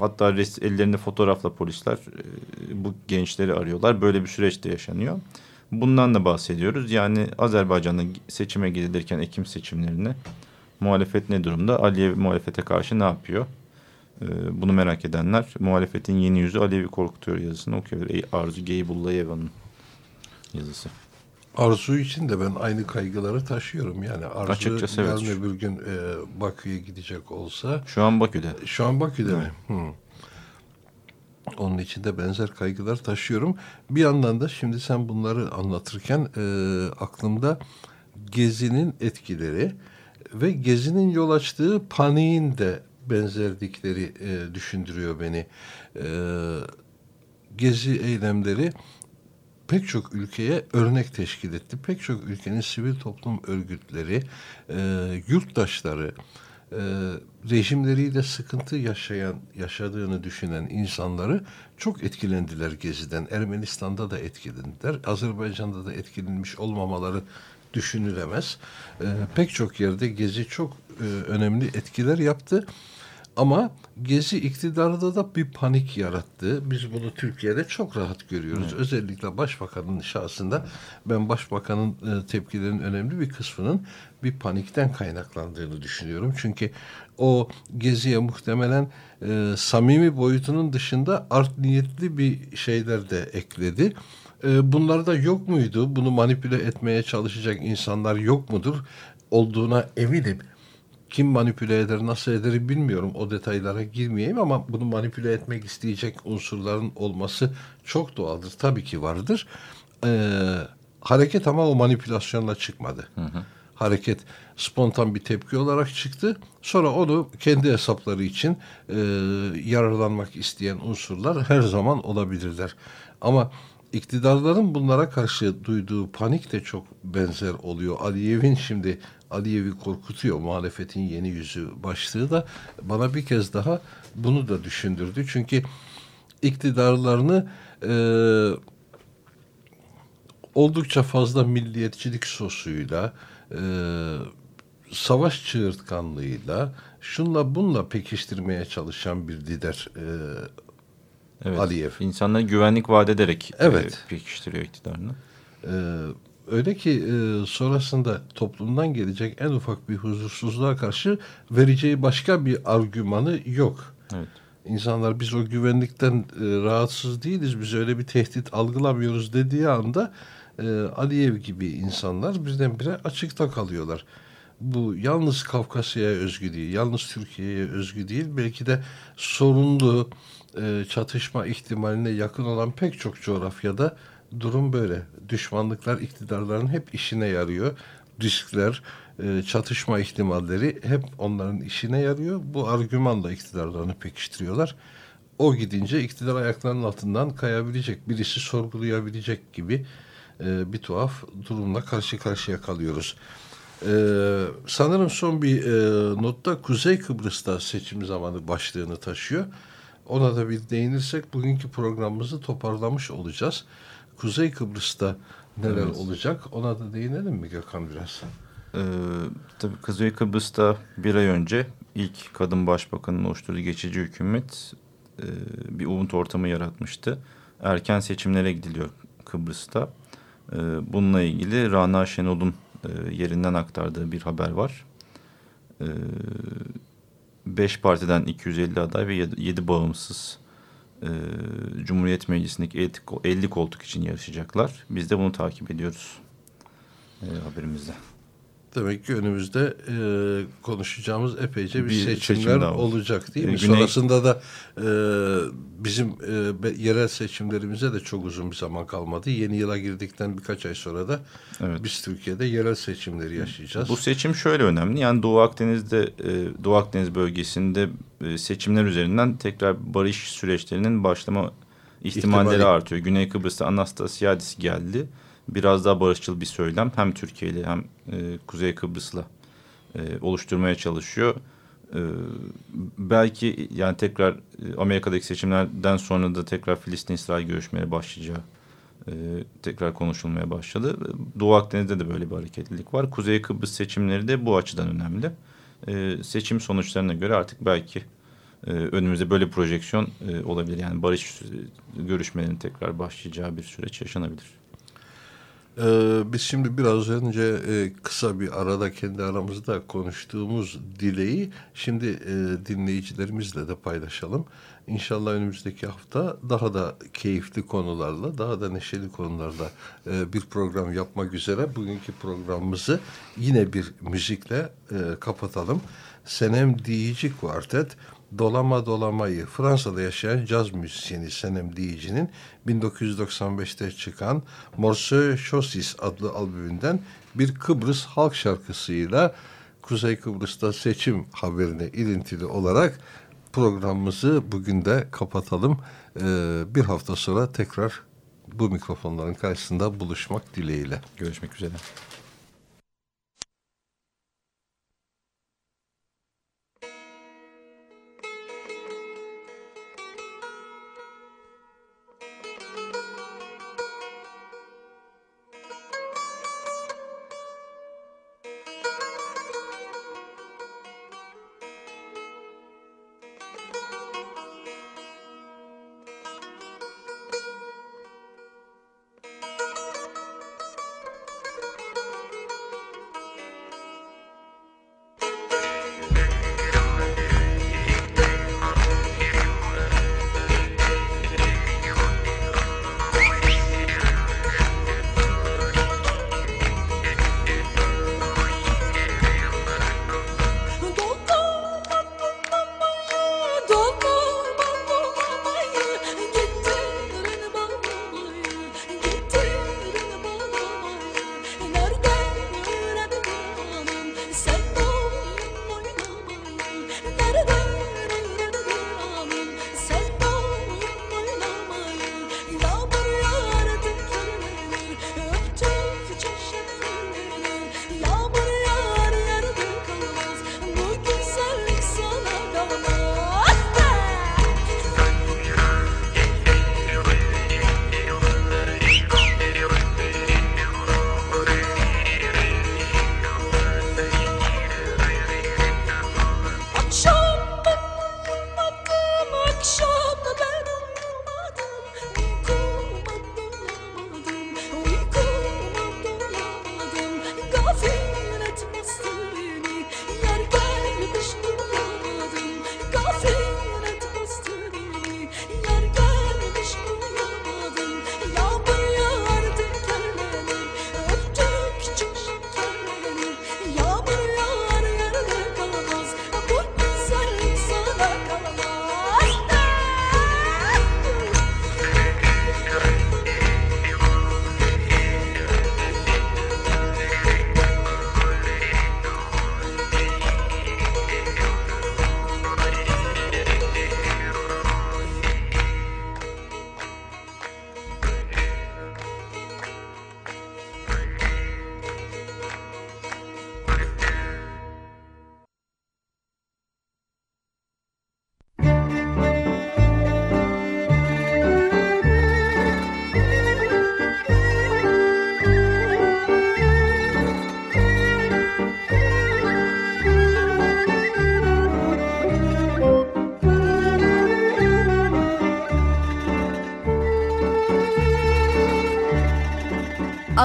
C: Hatta ellerinde fotoğrafla polisler e, bu gençleri arıyorlar. Böyle bir süreçte yaşanıyor. Bundan da bahsediyoruz. Yani Azerbaycan'da seçime gidilirken Ekim seçimlerine muhalefet ne durumda? Aliyev muhalefete karşı ne yapıyor? Ee, bunu merak edenler muhalefetin yeni yüzü Alev'i korkutuyor yazısını okuyabilir. Arzu Geybullayeva'nın yazısı.
B: Arzu için de ben aynı kaygıları taşıyorum. Yani Arzu
C: Açıkçası evet.
B: yarın öbür gün e, Bakü'ye gidecek olsa.
C: Şu an Bakü'de.
B: Şu an Bakü'de mi? Hmm. Onun için de benzer kaygılar taşıyorum. Bir yandan da şimdi sen bunları anlatırken e, aklımda Gezi'nin etkileri ve Gezi'nin yol açtığı paniğin de benzerdikleri e, düşündürüyor beni. E, Gezi eylemleri pek çok ülkeye örnek teşkil etti. Pek çok ülkenin sivil toplum örgütleri, e, yurttaşları, e, rejimleriyle sıkıntı yaşayan, yaşadığını düşünen insanları çok etkilendiler Gezi'den. Ermenistan'da da etkilendiler. Azerbaycan'da da etkilenmiş olmamaları düşünülemez. E, pek çok yerde Gezi çok e, önemli etkiler yaptı. Ama Gezi iktidarda da bir panik yarattı. Biz bunu Türkiye'de çok rahat görüyoruz. Evet. Özellikle başbakanın şahsında ben başbakanın e, tepkilerinin önemli bir kısmının bir panikten kaynaklandığını düşünüyorum. Çünkü o Gezi'ye muhtemelen e, samimi boyutunun dışında art niyetli bir şeyler de ekledi. E, bunlar da yok muydu? Bunu manipüle etmeye çalışacak insanlar yok mudur? Olduğuna eminim kim manipüle eder, nasıl eder bilmiyorum. O detaylara girmeyeyim ama bunu manipüle etmek isteyecek unsurların olması çok doğaldır. Tabii ki vardır. Ee, hareket ama o manipülasyonla çıkmadı. Hı hı. Hareket spontan bir tepki olarak çıktı. Sonra onu kendi hesapları için e, yararlanmak isteyen unsurlar her zaman olabilirler. Ama iktidarların bunlara karşı duyduğu panik de çok benzer oluyor. Aliyev'in şimdi Aliyev'i korkutuyor muhalefetin yeni yüzü başlığı da bana bir kez daha bunu da düşündürdü. Çünkü iktidarlarını e, oldukça fazla milliyetçilik sosuyla e, savaş çığırtkanlığıyla şunla bunla pekiştirmeye çalışan bir lider e,
C: evet,
B: Aliyev.
C: İnsanlara güvenlik vaat ederek
B: evet.
C: e, pekiştiriyor iktidarını.
B: E, öyle ki e, sonrasında toplumdan gelecek en ufak bir huzursuzluğa karşı vereceği başka bir argümanı yok.
C: Evet.
B: İnsanlar biz o güvenlikten e, rahatsız değiliz, biz öyle bir tehdit algılamıyoruz dediği anda e, Aliyev gibi insanlar birdenbire açıkta kalıyorlar. Bu yalnız Kafkasya'ya özgü değil, yalnız Türkiye'ye özgü değil. Belki de sorunlu e, çatışma ihtimaline yakın olan pek çok coğrafyada durum böyle. Düşmanlıklar iktidarların hep işine yarıyor. Riskler, e, çatışma ihtimalleri hep onların işine yarıyor. Bu argümanla iktidarlarını pekiştiriyorlar. O gidince iktidar ayaklarının altından kayabilecek, birisi sorgulayabilecek gibi e, bir tuhaf durumla karşı karşıya kalıyoruz. Ee, sanırım son bir e, notta Kuzey Kıbrıs'ta seçim zamanı başlığını taşıyor. Ona da bir değinirsek bugünkü programımızı toparlamış olacağız. Kuzey Kıbrıs'ta neler evet. olacak ona da değinelim mi Gökhan biraz?
C: Ee, tabii Kuzey Kıbrıs'ta bir ay önce ilk kadın başbakanın oluşturduğu geçici hükümet e, bir umut ortamı yaratmıştı. Erken seçimlere gidiliyor Kıbrıs'ta. E, bununla ilgili Rana Şenol'un e, yerinden aktardığı bir haber var. E, beş partiden 250 aday ve yedi, yedi bağımsız e, Cumhuriyet Meclisi'ndeki 50 koltuk için yarışacaklar. Biz de bunu takip ediyoruz e, haberimizde.
B: Demek ki önümüzde e, konuşacağımız epeyce bir, bir seçimler seçim olacak değil mi? Güney... Sonrasında da e, bizim e, yerel seçimlerimize de çok uzun bir zaman kalmadı. Yeni yıla girdikten birkaç ay sonra da evet. biz Türkiye'de yerel seçimleri yaşayacağız.
C: Bu seçim şöyle önemli. Yani Doğu Akdeniz'de e, Doğu Akdeniz bölgesinde e, seçimler üzerinden tekrar barış süreçlerinin başlama ihtimalleri İhtimali... artıyor. Güney Kıbrıs'ta Anastasiadis geldi biraz daha barışçıl bir söylem hem Türkiye hem e, Kuzey Kıbrıs'la e, oluşturmaya çalışıyor. E, belki yani tekrar e, Amerika'daki seçimlerden sonra da tekrar Filistin-İsrail görüşmeleri başlayacağı e, tekrar konuşulmaya başladı. Doğu Akdeniz'de de böyle bir hareketlilik var. Kuzey Kıbrıs seçimleri de bu açıdan önemli. E, seçim sonuçlarına göre artık belki
L: e, önümüzde böyle projeksiyon e, olabilir. Yani barış e, görüşmelerinin tekrar başlayacağı bir süreç yaşanabilir.
B: Ee, biz şimdi biraz önce e, kısa bir arada kendi aramızda konuştuğumuz dileği şimdi e, dinleyicilerimizle de paylaşalım. İnşallah önümüzdeki hafta daha da keyifli konularla, daha da neşeli konularla e, bir program yapmak üzere bugünkü programımızı yine bir müzikle e, kapatalım. Senem Diyici Kuartet Dolama Dolamayı Fransa'da yaşayan caz müzisyeni Senem Diyici'nin 1995'te çıkan Morceau Chossis adlı albümünden bir Kıbrıs halk şarkısıyla Kuzey Kıbrıs'ta seçim haberine ilintili olarak programımızı bugün de kapatalım. Ee, bir hafta sonra tekrar bu mikrofonların karşısında buluşmak dileğiyle.
L: Görüşmek üzere.